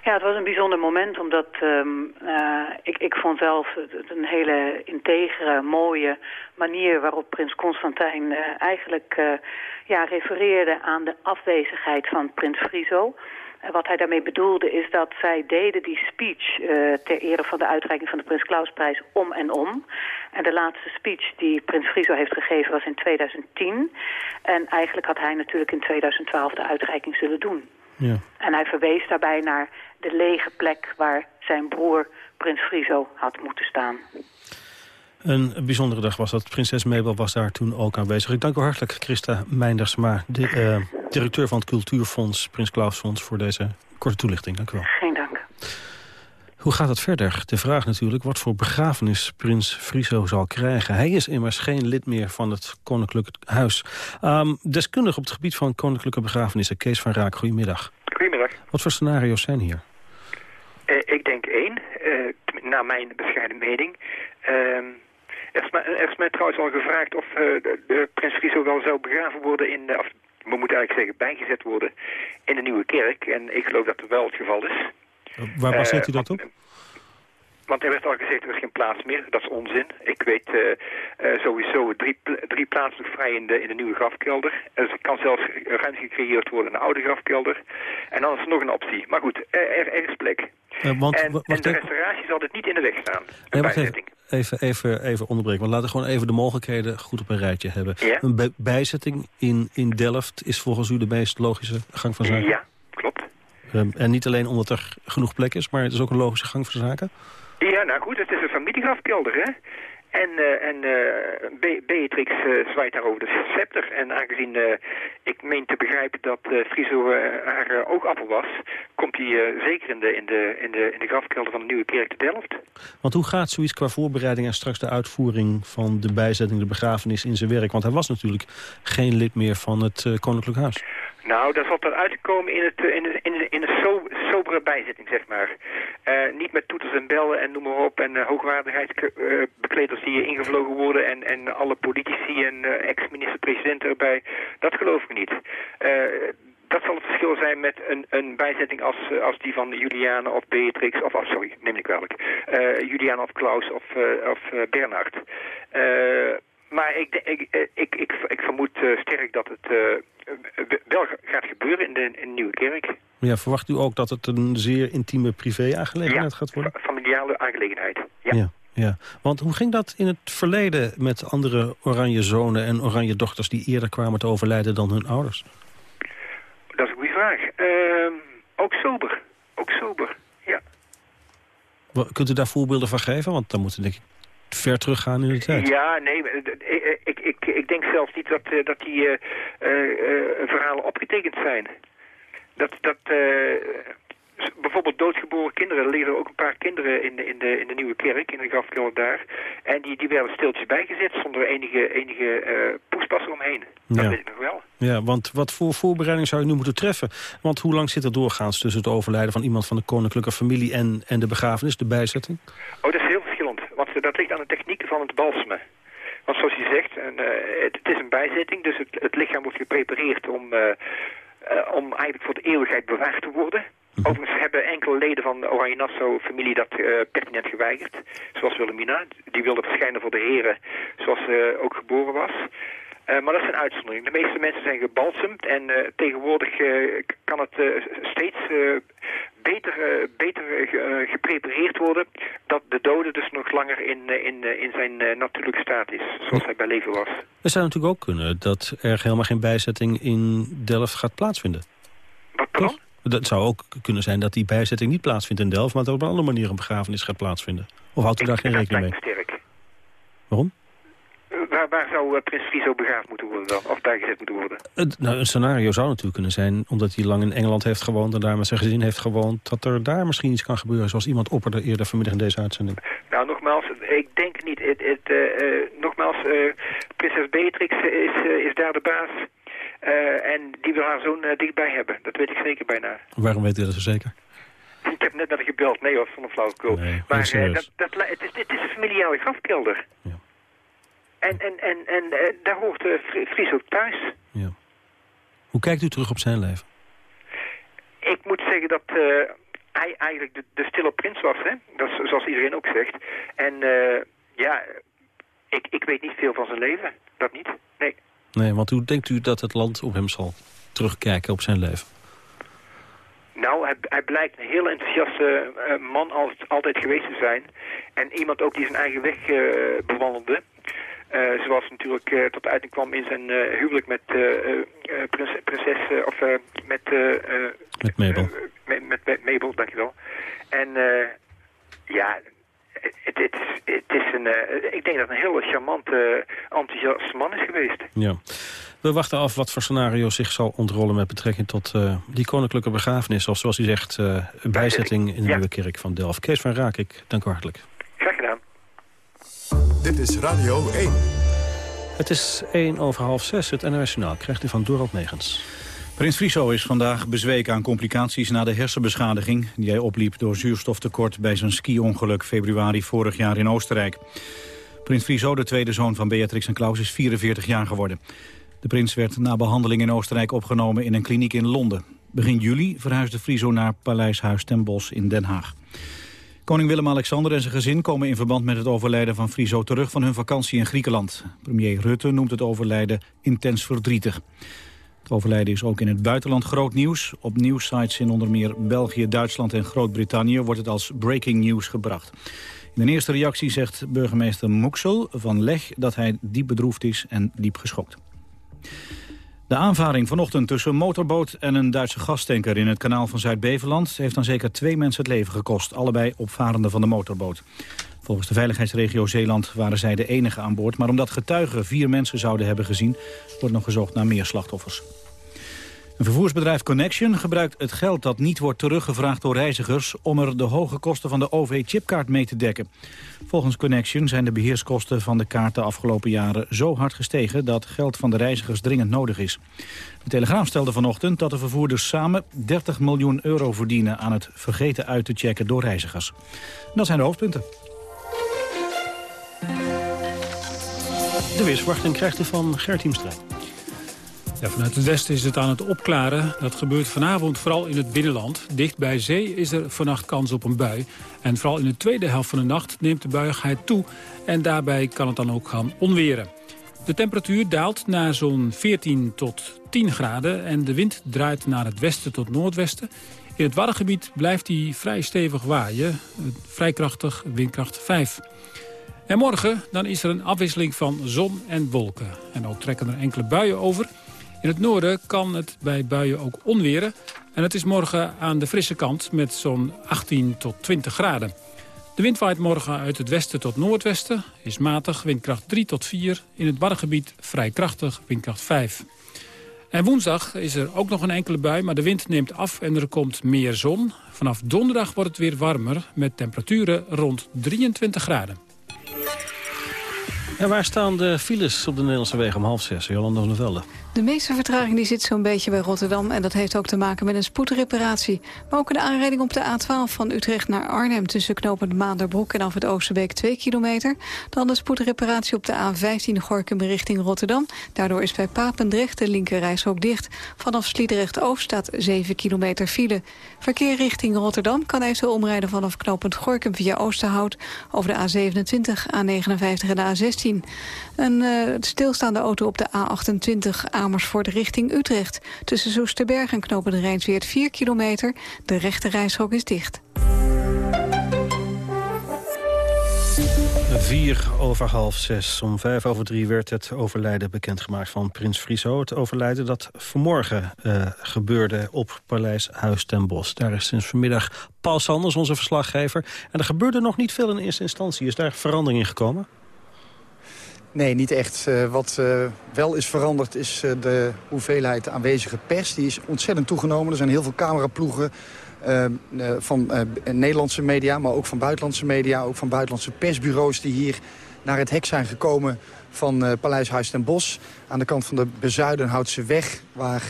Ja, het was een bijzonder moment, omdat um, uh, ik, ik vond zelf een hele integere, mooie manier waarop prins Constantijn uh, eigenlijk uh, ja, refereerde aan de afwezigheid van prins Friso. En wat hij daarmee bedoelde is dat zij deden die speech ter ere van de uitreiking van de Prins Klausprijs om en om. En de laatste speech die Prins Friso heeft gegeven was in 2010. En eigenlijk had hij natuurlijk in 2012 de uitreiking zullen doen. Ja. En hij verwees daarbij naar de lege plek waar zijn broer Prins Friso had moeten staan. Een bijzondere dag was dat. Prinses Mabel was daar toen ook aanwezig. Ik dank u hartelijk, Christa Meindersma, de, uh, directeur van het Cultuurfonds, Prins Klaus Fonds, voor deze korte toelichting. Dank u wel. Geen dank. Hoe gaat het verder? De vraag natuurlijk wat voor begrafenis prins Friso zal krijgen. Hij is immers geen lid meer van het Koninklijk Huis. Um, deskundig op het gebied van koninklijke begrafenissen, Kees van Raak, goedemiddag. Goedemiddag. Wat voor scenario's zijn hier? Uh, ik denk één, uh, naar mijn bescheiden mening. Uh, er, is mij, er is mij trouwens al gevraagd of de, de, prins Friso wel zou begraven worden in... De, of, we moeten eigenlijk zeggen bijgezet worden in de Nieuwe Kerk. En ik geloof dat dat wel het geval is. Waar baseert u dat op? Want er werd al gezegd, er is geen plaats meer. Dat is onzin. Ik weet uh, uh, sowieso drie, drie plaatsen vrij in de, in de nieuwe grafkelder. Er kan zelfs ruimte gecreëerd worden in de oude grafkelder. En dan is er nog een optie. Maar goed, er, er is plek. Uh, want, en, en de restauratie zal het niet in de weg staan. Nee, even, even, even, even onderbreken. Want laten we gewoon even de mogelijkheden goed op een rijtje hebben. Ja? Een bij, bijzetting in, in Delft is volgens u de meest logische gang van zaken? Ja. Um, en niet alleen omdat er genoeg plek is, maar het is ook een logische gang van zaken? Ja, nou goed, het is een familiegrafkelder, hè. En, uh, en uh, Be Beatrix uh, zwaait daarover de scepter. En aangezien ik meen te begrijpen dat Friso haar oogappel was... komt hij zeker in de, in, de, in, de, in de grafkelder van de Nieuwe Kerk te Delft. Want hoe gaat zoiets qua voorbereiding en straks de uitvoering... van de bijzetting, de begrafenis in zijn werk? Want hij was natuurlijk geen lid meer van het Koninklijk Huis. Nou, dat zal eruit komen in, het, in, de, in, de, in een so, sobere bijzetting, zeg maar. Uh, niet met toeters en bellen en noem maar op en uh, hoogwaardigheidsbekleders die ingevlogen worden en, en alle politici en ex-minister-presidenten erbij. Dat geloof ik niet. dat zal het verschil zijn met een, een bijzetting als, als die van Juliane of Beatrix, of oh, sorry, neem ik kwalijk, Juliane of Klaus of, of Bernhard. Maar ik, ik, ik, ik, ik vermoed sterk dat het wel gaat gebeuren in de, in Nieuwe Kerk. Ja, verwacht u ook dat het een zeer intieme privé-aangelegenheid ja, gaat worden? familiale aangelegenheid, ja. ja. Ja, want hoe ging dat in het verleden met andere oranje zonen en oranje dochters... die eerder kwamen te overlijden dan hun ouders? Dat is een goede vraag. Uh, ook sober. Ook sober, ja. Kunt u daar voorbeelden van geven? Want dan moeten denk ik ver teruggaan in de tijd. Ja, nee, ik, ik, ik denk zelfs niet dat, dat die uh, uh, verhalen opgetekend zijn. Dat, dat bijvoorbeeld doodgeboren kinderen, er liggen ook een paar kinderen in de, in de, in de Nieuwe Kerk, in de grafkelder daar. En die, die werden stiltjes bijgezet zonder enige, enige poespas eromheen. Dat ja. weet ik nog wel. Ja, want wat voor voorbereiding zou je nu moeten treffen? Want hoe lang zit er doorgaans tussen het overlijden van iemand van de koninklijke familie en, en de begrafenis, de bijzetting? Oh, dat Want dat ligt aan de techniek van het balsemen. Want zoals je zegt, een, uh, het, het, is een bijzetting, dus het, het lichaam wordt geprepareerd om, uh, uh, om eigenlijk voor de eeuwigheid bewaard te worden. Mhm. Overigens hebben enkele leden van de Oranje Nassau-familie dat pertinent geweigerd. Zoals Wilhelmina, die wilde verschijnen voor de heren zoals ze ook geboren was. Uh, maar dat zijn uitzonderingen. De meeste mensen zijn gebalsemd en uh, tegenwoordig uh, kan het steeds beter, beter geprepareerd worden dat de dode dus nog langer in, in, in zijn natuurlijke staat is, zoals hij bij leven was. Het zou natuurlijk ook kunnen dat er helemaal geen bijzetting in Delft gaat plaatsvinden. Wat pardon? Dat zou ook kunnen zijn dat die bijzetting niet plaatsvindt in Delft... maar dat op een andere manier een begrafenis gaat plaatsvinden. Of houdt u daar geen rekening mee? sterk. Waarom? Waar zou uh, Prins Friso begraafd moeten worden dan? Of bijgezet moeten worden? Het, nou, een scenario zou natuurlijk kunnen zijn... omdat hij lang in Engeland heeft gewoond en daar met zijn gezin heeft gewoond... dat er daar misschien iets kan gebeuren, zoals iemand opperde eerder vanmiddag in deze uitzending. Nou, nogmaals, ik denk niet. Het, het, uh, nogmaals, prinses Beatrix is, is daar de baas... en die wil haar zoon dichtbij hebben. Dat weet ik zeker bijna. Waarom weet u dat zo zeker? Ik heb net naar gebeld. Nee hoor, zonder flauwekul. Nee, maar uh, dat, dat, het, is, het is een familiale grafkelder. Ja. En, en, en, en uh, daar hoort uh, Fries ook thuis. Ja. Hoe kijkt u terug op zijn leven? Ik moet zeggen dat hij eigenlijk de, de stille prins was. Hè? Dat is, zoals iedereen ook zegt. En ja, ik, ik weet niet veel van zijn leven. Dat niet, nee. Nee, want hoe denkt u dat het land op hem zal terugkijken op zijn leven? Nou, hij, hij, blijkt een heel enthousiaste man altijd geweest te zijn. En iemand ook die zijn eigen weg uh, bewandelde. Uh, zoals natuurlijk tot uiting kwam in zijn huwelijk met prinses, prinses of met... met Mabel. met, met, met Mabel, dankjewel. En ja, het, het, is, het is een, ik denk dat het een heel charmante, enthousiast man is geweest. Ja. We wachten af wat voor scenario zich zal ontrollen met betrekking tot uh, die koninklijke begrafenis. Of zoals u zegt, uh, een bijzetting in de Nieuwe Kerk van Delft. Kees van Raak, ik dank u hartelijk. Dit is Radio 1. Het is 1 over half 6, het NOS krijgt u van Dorald Megens. Prins Friso is vandaag bezweken aan complicaties na de hersenbeschadiging... die hij opliep door zuurstoftekort bij zijn ski-ongeluk februari vorig jaar in Oostenrijk. Prins Friso, de tweede zoon van Beatrix en Klaus, is 44 jaar geworden. De prins werd na behandeling in Oostenrijk opgenomen in een kliniek in Londen. Begin juli verhuisde Friso naar Paleishuis ten Bosch in Den Haag. Koning Willem-Alexander en zijn gezin komen in verband met het overlijden van Friso terug van hun vakantie in Griekenland. Premier Rutte noemt het overlijden intens verdrietig. Het overlijden is ook in het buitenland groot nieuws. Op nieuwssites in onder meer België, Duitsland en Groot-Brittannië wordt het als breaking news gebracht. In een eerste reactie zegt burgemeester Moeksel van Leg dat hij diep bedroefd is en diep geschokt. De aanvaring vanochtend tussen een motorboot en een Duitse gastanker in het kanaal van Zuid-Beveland heeft dan zeker twee mensen het leven gekost, allebei opvarenden van de motorboot. Volgens de veiligheidsregio Zeeland waren zij de enige aan boord, maar omdat getuigen vier mensen zouden hebben gezien, wordt nog gezocht naar meer slachtoffers. Een vervoersbedrijf Connection gebruikt het geld dat niet wordt teruggevraagd door reizigers... om er de hoge kosten van de OV-chipkaart mee te dekken. Volgens Connection zijn de beheerskosten van de kaart de afgelopen jaren zo hard gestegen... dat geld van de reizigers dringend nodig is. De Telegraaf stelde vanochtend dat de vervoerders samen 30 miljoen euro verdienen... aan het vergeten uit te checken door reizigers. dat zijn de hoofdpunten. De weersverwachting krijgt u van Gert. Vanuit het westen is het aan het opklaren. Dat gebeurt vanavond vooral in het binnenland. Dicht bij zee is er vannacht kans op een bui. En vooral in de tweede helft van de nacht neemt de buigheid toe. En daarbij kan het dan ook gaan onweren. De temperatuur daalt naar zo'n 14 tot 10 graden. En de wind draait naar het westen tot noordwesten. In het Waddengebied blijft hij vrij stevig waaien. Vrij krachtig, windkracht 5. En morgen dan is er een afwisseling van zon en wolken. En ook trekken er enkele buien over... In het noorden kan het bij buien ook onweren. En het is morgen aan de frisse kant met zo'n 18 tot 20 graden. De wind waait morgen uit het westen tot noordwesten. Is matig, windkracht 3 tot 4. In het Waddengebied vrij krachtig, windkracht 5. En woensdag is er ook nog een enkele bui, maar de wind neemt af en er komt meer zon. Vanaf donderdag wordt het weer warmer met temperaturen rond 23 graden. En waar staan de files op de Nederlandse wegen om half zes? Jolanda van der Velde. De meeste vertraging die zit zo'n beetje bij Rotterdam... en dat heeft ook te maken met een spoedreparatie. Maar ook een aanrijding op de A12 van Utrecht naar Arnhem... tussen knopend Maanderbroek en af het Oosterbeek 2 kilometer. Dan de spoedreparatie op de A15 Gorkum richting Rotterdam. Daardoor is bij Papendrecht de linkerrijstrook dicht. Vanaf Sliedrecht-Oost staat 7 kilometer file. Verkeer richting Rotterdam kan eventueel omrijden... vanaf knopend Gorkum via Oosterhout... over de A27, A59 en de A16. Een uh, stilstaande auto op de A28 Amersfoort richting Utrecht. Tussen Soesterberg en Knopen de Rijnsweert 4 kilometer. De rechte reishok is dicht. Vier over half zes. Om vijf over drie werd het overlijden bekendgemaakt van Prins Friso. Het overlijden dat vanmorgen uh, gebeurde op Paleis Huis ten Bosch. Daar is sinds vanmiddag Paul Sanders, onze verslaggever. En er gebeurde nog niet veel in eerste instantie. Is daar verandering in gekomen? Nee, niet echt. Uh, wat uh, wel is veranderd is uh, de hoeveelheid aanwezige pers. Die is ontzettend toegenomen. Er zijn heel veel cameraploegen van Nederlandse media... maar ook van buitenlandse media, ook van buitenlandse persbureaus... die hier naar het hek zijn gekomen van Paleis Huis ten Bosch. Aan de kant van de Bezuidenhoutse weg... waar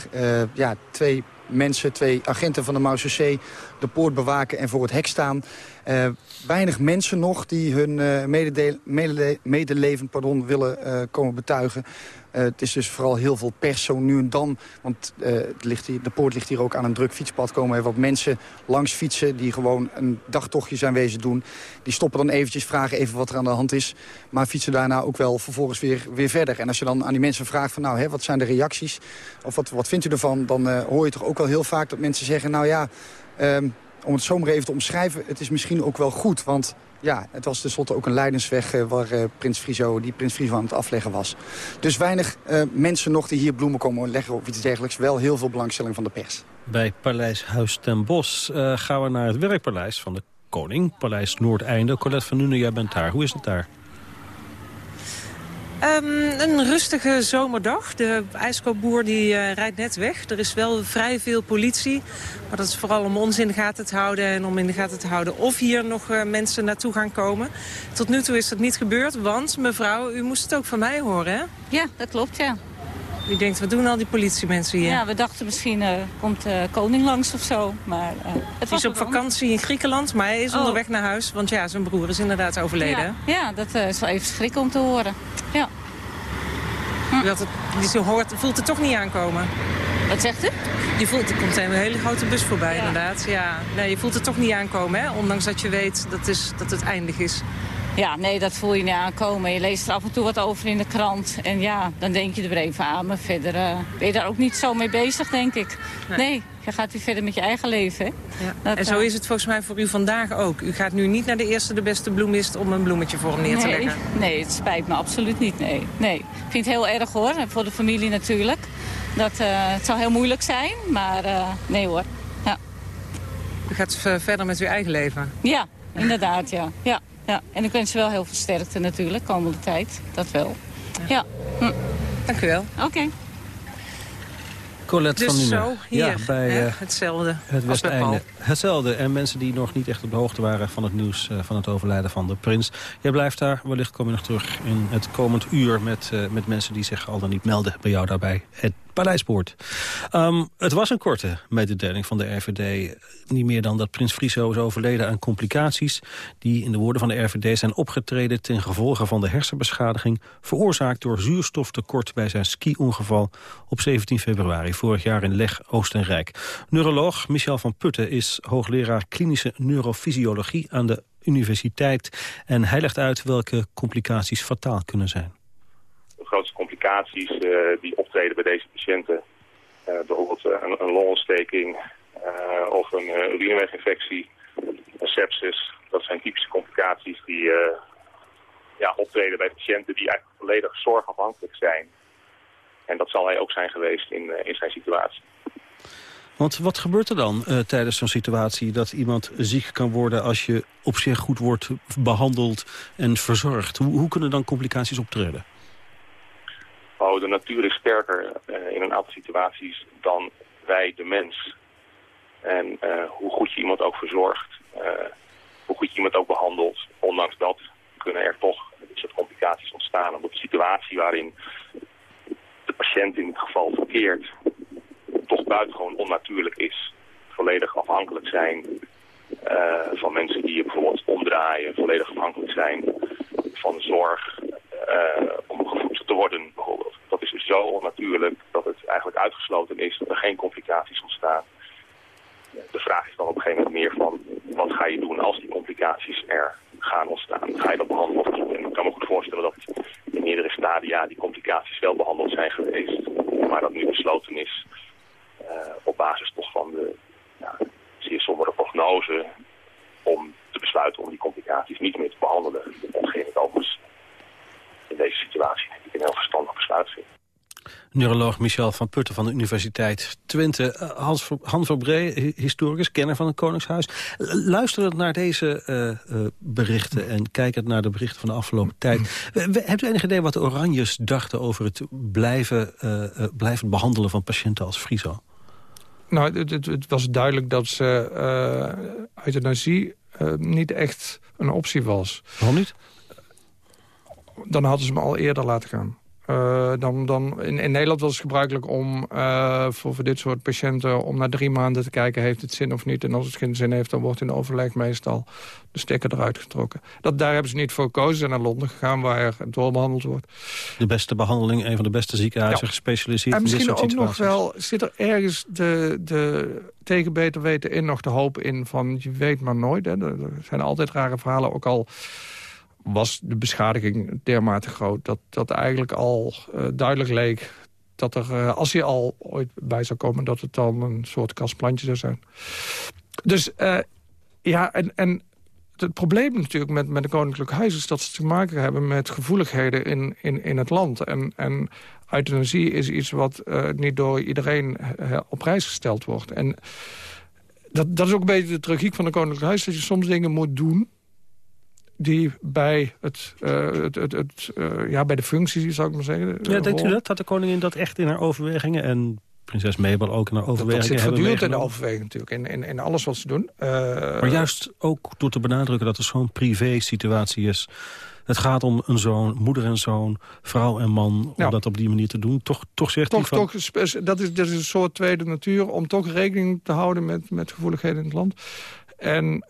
ja, twee mensen, twee agenten van de Marseillais de poort bewaken en voor het hek staan. Uh, weinig mensen nog die hun uh, medeleven pardon, willen uh, komen betuigen. Het is dus vooral heel veel pers zo nu en dan. Want het ligt de poort ligt hier ook aan een druk fietspad. komen er wat mensen langs fietsen die gewoon een dagtochtje zijn wezen doen. Die stoppen dan eventjes, vragen even wat er aan de hand is. Maar fietsen daarna ook wel vervolgens weer, weer verder. En als je dan aan die mensen vraagt van nou, hè, wat zijn de reacties? Of wat, wat vindt u ervan? Dan hoor je toch ook wel heel vaak dat mensen zeggen... nou ja, Um, om het zomaar even te omschrijven, het is misschien ook wel goed. Want ja, het was tenslotte ook een leidensweg uh, waar uh, Prins Friso, die Prins Friso aan het afleggen was. Dus weinig uh, mensen nog die hier bloemen komen leggen of iets dergelijks. Wel heel veel belangstelling van de pers. Bij Paleis Huis ten Bosch gaan we naar het werkpaleis van de koning. Paleis Noordeinde. Colette van Nuenen, jij bent daar. Hoe is het daar? Um, een rustige zomerdag. De ijskoopboer die uh, rijdt net weg. Er is wel vrij veel politie. Maar dat is vooral om ons in de gaten te houden. En om in de gaten te houden of hier nog uh, mensen naartoe gaan komen. Tot nu toe is dat niet gebeurd. Want mevrouw, u moest het ook van mij horen, hè? Ja, dat klopt, ja. U denkt, wat doen al die politiemensen hier? Ja, we dachten misschien uh, komt de koning langs of zo. Maar, uh, het hij is op vakantie in Griekenland, maar hij is oh. onderweg naar huis. Want ja, zijn broer is inderdaad overleden. Ja, ja dat is wel even schrik om te horen. Ja. Dat het, hoort, voelt het toch niet aankomen. Wat zegt u? Je voelt, er komt een hele grote bus voorbij, inderdaad. Ja. Nee, je voelt het toch niet aankomen, hè? Ondanks dat je weet dat, is, dat het eindig is. Ja, nee, dat voel je niet aankomen. Je leest er af en toe wat over in de krant. En ja, dan denk je er weer even aan. Maar verder uh, ben je daar ook niet zo mee bezig, denk ik. Nee, nee je gaat weer verder met je eigen leven. Hè? Ja. en zo is het volgens mij voor u vandaag ook. U gaat nu niet naar de eerste de beste bloemist om een bloemetje voor hem neer te leggen. Nee, het spijt me absoluut niet. Nee. nee. Ik vind het heel erg hoor, voor de familie natuurlijk. Dat, uh, het zou heel moeilijk zijn, maar uh, nee hoor. Ja. U gaat verder met uw eigen leven? Ja, inderdaad, ja. ja ja. En ik wens ze wel heel veel sterkte natuurlijk, komende tijd. Dat wel. Ja. Hm. Dank u wel. Oké. Colette dus van zo, hier, ja, bij, hè, uh, hetzelfde het Westeinde. Hetzelfde. En mensen die nog niet echt op de hoogte waren van het nieuws uh, van het overlijden van de prins. Jij blijft daar. Wellicht kom je nog terug in het komend uur met, uh, met mensen die zich al dan niet melden bij jou daarbij. Het Paleispoort. Um, het was een korte mededeling van de RVD. Niet meer dan dat prins Friso is overleden aan complicaties... die in de woorden van de RVD zijn opgetreden... ten gevolge van de hersenbeschadiging... veroorzaakt door zuurstoftekort bij zijn ski-ongeval... op 17 februari vorig jaar in Leg, Oostenrijk. Neuroloog Michel van Putten is hoogleraar klinische neurofysiologie... aan de universiteit en hij legt uit welke complicaties fataal kunnen zijn grootste complicaties uh, die optreden bij deze patiënten. Uh, bijvoorbeeld uh, een, een longontsteking of een urineweginfectie, een sepsis. Dat zijn typische complicaties die ja, optreden bij patiënten die eigenlijk volledig zorgafhankelijk zijn. En dat zal hij ook zijn geweest in, in zijn situatie. Want wat gebeurt er dan tijdens zo'n situatie dat iemand ziek kan worden als je op zich goed wordt behandeld en verzorgd? Hoe, hoe kunnen dan complicaties optreden? De natuur is sterker uh, in een aantal situaties dan wij, de mens. En uh, hoe goed je iemand ook verzorgt, uh, hoe goed je iemand ook behandelt, ondanks dat kunnen er toch dit soort complicaties ontstaan. Omdat de situatie waarin de patiënt in dit geval verkeert, toch buitengewoon onnatuurlijk is. Volledig afhankelijk zijn van mensen die je bijvoorbeeld omdraaien, volledig afhankelijk zijn van zorg om gevoed te worden bijvoorbeeld dat is zo onnatuurlijk dat het eigenlijk uitgesloten is dat er geen complicaties ontstaan. De vraag is dan op een gegeven moment meer van wat ga je doen als die complicaties er gaan ontstaan. Ga je dat behandelen? En ik kan me goed voorstellen dat in meerdere stadia die complicaties wel behandeld zijn geweest. Maar dat nu besloten is uh, op basis toch van de ja, zeer sombere prognose om te besluiten om die complicaties niet meer te behandelen. Hetgeen ik overigens in deze situatie denk ik een heel verstandig besluit vind. Neuroloog Michel van Putten van de Universiteit Twente. Uh, Hans, Han Verbree, historicus, kenner van het Koningshuis. Luisterend naar deze uh, uh, berichten en kijkend naar de berichten van de afgelopen tijd... hebt u enig idee wat de Oranjes dachten over het blijven, blijven behandelen van patiënten als Friso? Nou, het, het, het, was duidelijk dat ze euthanasie niet echt een optie was. Waarom niet? Dan hadden ze me al eerder laten gaan. Uh, dan, dan in, in, Nederland was het gebruikelijk om uh, voor, voor dit soort patiënten... om na drie maanden te kijken, heeft het zin of niet. En als het geen zin heeft, dan wordt in overleg meestal de stekker eruit getrokken. Dat, daar hebben ze niet voor gekozen. Ze zijn naar Londen gegaan, waar het doorbehandeld wordt. De beste behandeling, een van de beste ziekenhuizen, ja. gespecialiseerd en in dit soort ook nog wel, zit er ergens de, de tegen beter weten in nog de hoop in van... je weet maar nooit, hè. er zijn altijd rare verhalen, ook al was de beschadiging dermate groot... dat, dat eigenlijk al uh, duidelijk leek dat er, uh, als hij al ooit bij zou komen... dat het dan een soort kastplantje zou zijn. Dus uh, ja, en, en het probleem natuurlijk met, met de Koninklijk Huis... is dat ze te maken hebben met gevoeligheden in, in, in het land. En, en euthanasie is iets wat niet door iedereen op prijs gesteld wordt. En dat, dat is ook een beetje de tragiek van de Koninklijk Huis... dat je soms dingen moet doen die bij, het, uh, het, het, het uh, ja, bij de functie, zou ik maar zeggen. Ja, denkt u dat? Had de koningin dat echt in haar overwegingen? En prinses Mabel ook in haar overwegingen Dat, dat zit voortdurend in de overweging natuurlijk. In, in, in alles wat ze doen. Uh, maar juist ook door te benadrukken dat het zo'n privé situatie is... Het gaat om een zoon, moeder en zoon, vrouw en man, om dat op die manier te doen. Toch, toch zegt toch, van... toch, dat, is, dat is een soort tweede natuur om toch rekening te houden met, met gevoeligheden in het land. En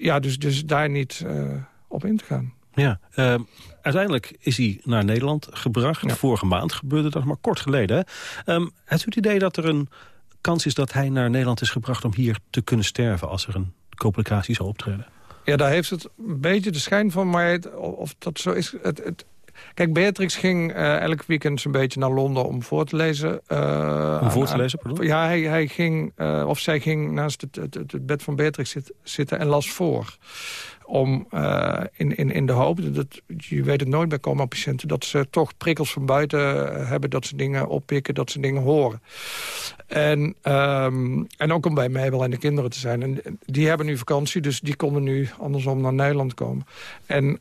ja, dus, dus daar niet uh, op in te gaan. Ja, uh, uiteindelijk is hij naar Nederland gebracht. Ja. Vorige maand gebeurde dat, maar kort geleden. Um, heeft u het idee dat er een kans is dat hij naar Nederland is gebracht... om hier te kunnen sterven als er een complicatie zou optreden? Ja, daar heeft het een beetje de schijn van, maar het, of dat zo is... Het, het, Kijk, Beatrix ging uh, elk weekend een beetje naar Londen om voor te lezen. Uh, om voor te lezen, pardon? Ja, hij, hij ging, uh, of zij ging naast het, het, het, bed van Beatrix zit, zitten en las voor. Om in, in, in de hoop, dat, je weet het nooit bij coma-patiënten... dat ze toch prikkels van buiten hebben, dat ze dingen oppikken, dat ze dingen horen. En, um, en ook om bij Mabel en de kinderen te zijn. En die hebben nu vakantie, dus die konden nu andersom naar Nederland komen. En...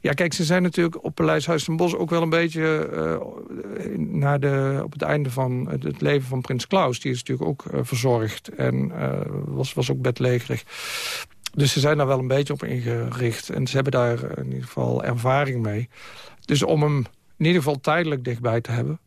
Ja, kijk, ze zijn natuurlijk op Paleis Huis ten Bosch ook wel een beetje... Uh, naar de, op het einde van het, leven van prins Klaus. Die is natuurlijk ook uh, verzorgd en uh, was, was ook bedlegerig. Dus ze zijn daar wel een beetje op ingericht. En ze hebben daar in ieder geval ervaring mee. Dus om hem in ieder geval tijdelijk dichtbij te hebben...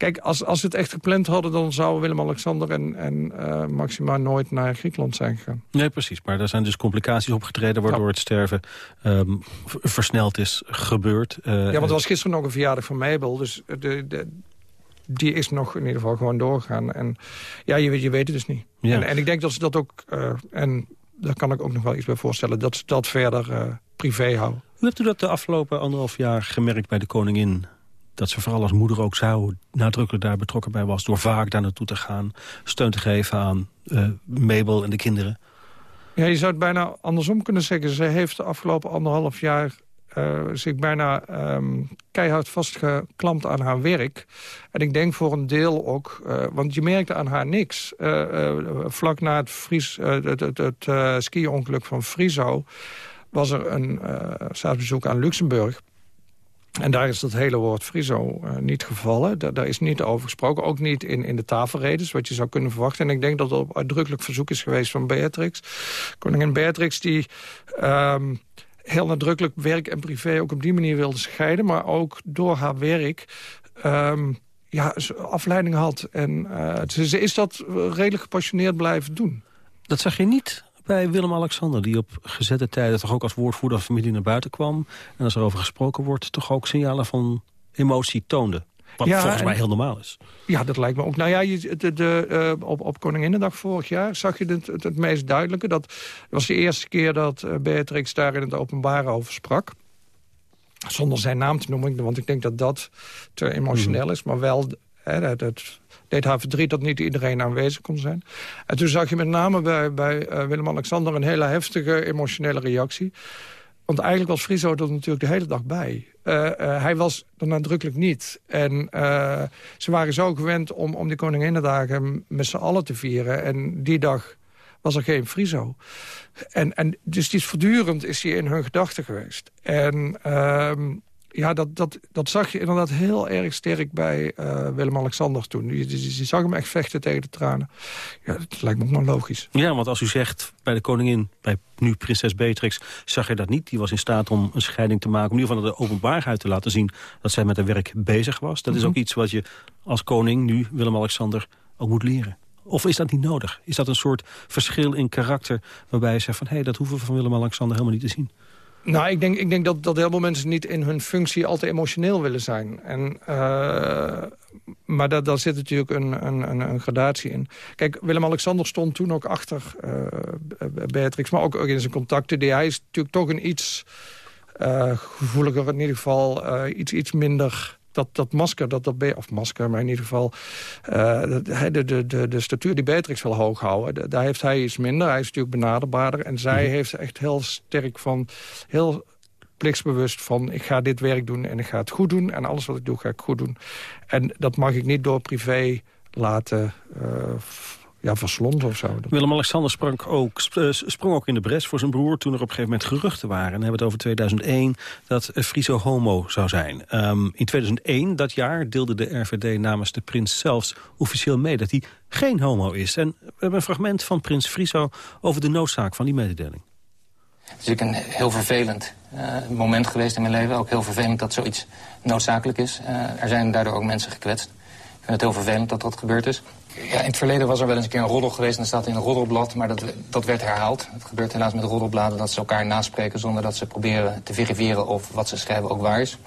Kijk, als, als ze het echt gepland hadden... dan zouden Willem-Alexander en, en uh, Maxima nooit naar Griekenland zijn gegaan. Nee, precies. Maar er zijn dus complicaties opgetreden... waardoor ja. het sterven um, versneld is gebeurd. Uh, ja, want er was gisteren nog een verjaardag van Mabel. Dus de, de, die is nog in ieder geval gewoon doorgegaan. En ja, je, weet, je weet het dus niet. Ja. En, en ik denk dat ze dat ook... Uh, en daar kan ik ook nog wel iets bij voorstellen... dat ze dat verder privé houden. Hoe hebt u dat de afgelopen anderhalf jaar gemerkt bij de koningin? Dat ze vooral als moeder ook zou nadrukkelijk daar betrokken bij was... door vaak daar naartoe te gaan, steun te geven aan uh, Mabel en de kinderen. Ja, je zou het bijna andersom kunnen zeggen. Ze heeft de afgelopen anderhalf jaar uh, zich bijna um, keihard vastgeklampt aan haar werk. En ik denk voor een deel ook, uh, want je merkte aan haar niks. Vlak na het, Fries, het, het, het ski-ongeluk van Friso was er een staatsbezoek aan Luxemburg. En daar is dat hele woord Friso uh, niet gevallen. Da daar is niet over gesproken. Ook niet in, in de tafelredes, wat je zou kunnen verwachten. En ik denk dat dat op uitdrukkelijk verzoek is geweest van Beatrix. Koningin Beatrix die... Um, heel nadrukkelijk werk en privé ook op die manier wilde scheiden. Maar ook door haar werk um, ja, afleiding had. En uh, ze, ze is dat redelijk gepassioneerd blijven doen. Dat zag je niet bij Willem-Alexander... die op gezette tijden toch ook als woordvoerder van familie naar buiten kwam... en als er over gesproken wordt, toch ook signalen van emotie toonde. Wat ja, volgens mij heel normaal is. Ja, dat lijkt me ook. Nou ja, je, de, de, uh, op, op Koninginnedag vorig jaar zag je het, het, het meest duidelijke. Dat was de eerste keer dat uh, Beatrix daar in het openbaar over sprak. Zonder zijn naam te noemen, want ik denk dat dat te emotioneel mm. is. Maar wel hè, het, het deed haar verdriet dat niet iedereen aanwezig kon zijn. En toen zag je met name bij, bij uh, Willem-Alexander een hele heftige emotionele reactie Want eigenlijk was Friso er natuurlijk de hele dag bij. hij was er nadrukkelijk niet. En ze waren zo gewend om, om die Koninginnedagen met z'n allen te vieren. En die dag was er geen Friso. En, en dus die is voortdurend is hij in hun gedachten geweest. En uh, ja, dat, dat, dat zag je inderdaad heel erg sterk bij uh, Willem-Alexander toen. Je, je, je, zag hem echt vechten tegen de tranen. Ja, dat lijkt me ook nog logisch. Ja, want als u zegt bij de koningin, bij nu prinses Beatrix... zag je dat niet. Die was in staat om een scheiding te maken... om in ieder geval de openbaarheid te laten zien... dat zij met haar werk bezig was. Dat is ook mhm. iets wat je als koning, nu Willem-Alexander, ook moet leren. Of is dat niet nodig? Is dat een soort verschil in karakter waarbij je zegt van... hé, hey, dat hoeven we van Willem-Alexander helemaal niet te zien? Nou, ik denk, ik denk dat, dat heel veel mensen niet in hun functie altijd emotioneel willen zijn. En, uh, maar daar, daar zit natuurlijk een, een, een, gradatie in. Kijk, Willem-Alexander stond toen ook achter uh, Beatrix... maar ook, in zijn contacten. Die, hij is natuurlijk toch een iets uh, gevoeliger, in ieder geval iets, iets minder dat, dat masker, dat, dat, of masker, maar in ieder geval... Uh, de, de, de, de statuur die Beatrix wil hoog houden, daar heeft hij iets minder. Hij is natuurlijk benaderbaarder. En zij mhm. heeft echt heel sterk van... heel plichtsbewust van ik ga dit werk doen en ik ga het goed doen. En alles wat ik doe ga ik goed doen. En dat mag ik niet door privé laten uh, ja, verslond of zo. Willem-Alexander sprong ook, eh, sprong ook in de bres voor zijn broer... toen er op een gegeven moment geruchten waren. En dan hebben we het over 2001 dat Friso homo zou zijn. Ehm, in 2001, dat jaar, deelde de RVD namens de prins zelfs officieel mee... dat hij geen homo is. En we hebben een fragment van prins Friso over de noodzaak van die mededeling. Het is natuurlijk een heel vervelend uh, moment geweest in mijn leven. Ook heel vervelend dat zoiets noodzakelijk is. Uh, er zijn daardoor ook mensen gekwetst. Ik vind het heel vervelend dat dat gebeurd is. Ja, in het verleden was er wel eens een keer een roddel geweest... en dat staat in een roddelblad, maar dat, dat werd herhaald. Het gebeurt helaas met roddelbladen dat ze elkaar naspreken... zonder dat ze proberen te verifiëren of wat ze schrijven ook waar is.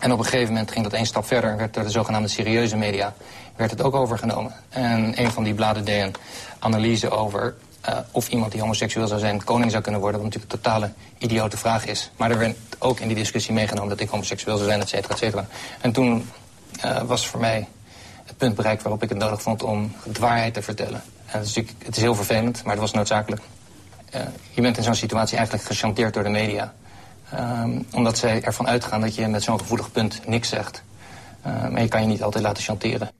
En op een gegeven moment ging dat één stap verder... werd door de zogenaamde serieuze media werd het ook overgenomen. En een van die bladen deed een analyse over... Uh, of iemand die homoseksueel zou zijn koning zou kunnen worden... wat natuurlijk een totale idiote vraag is. Maar er werd ook in die discussie meegenomen dat ik homoseksueel zou zijn, et cetera, et cetera. En toen uh, was voor mij het punt bereikt waarop ik het nodig vond om de waarheid te vertellen. En het, is het is heel vervelend, maar het was noodzakelijk. Uh, je bent in zo'n situatie eigenlijk gechanteerd door de media. Um, omdat zij ervan uitgaan dat je met zo'n gevoelig punt niks zegt. Uh, maar je kan je niet altijd laten chanteren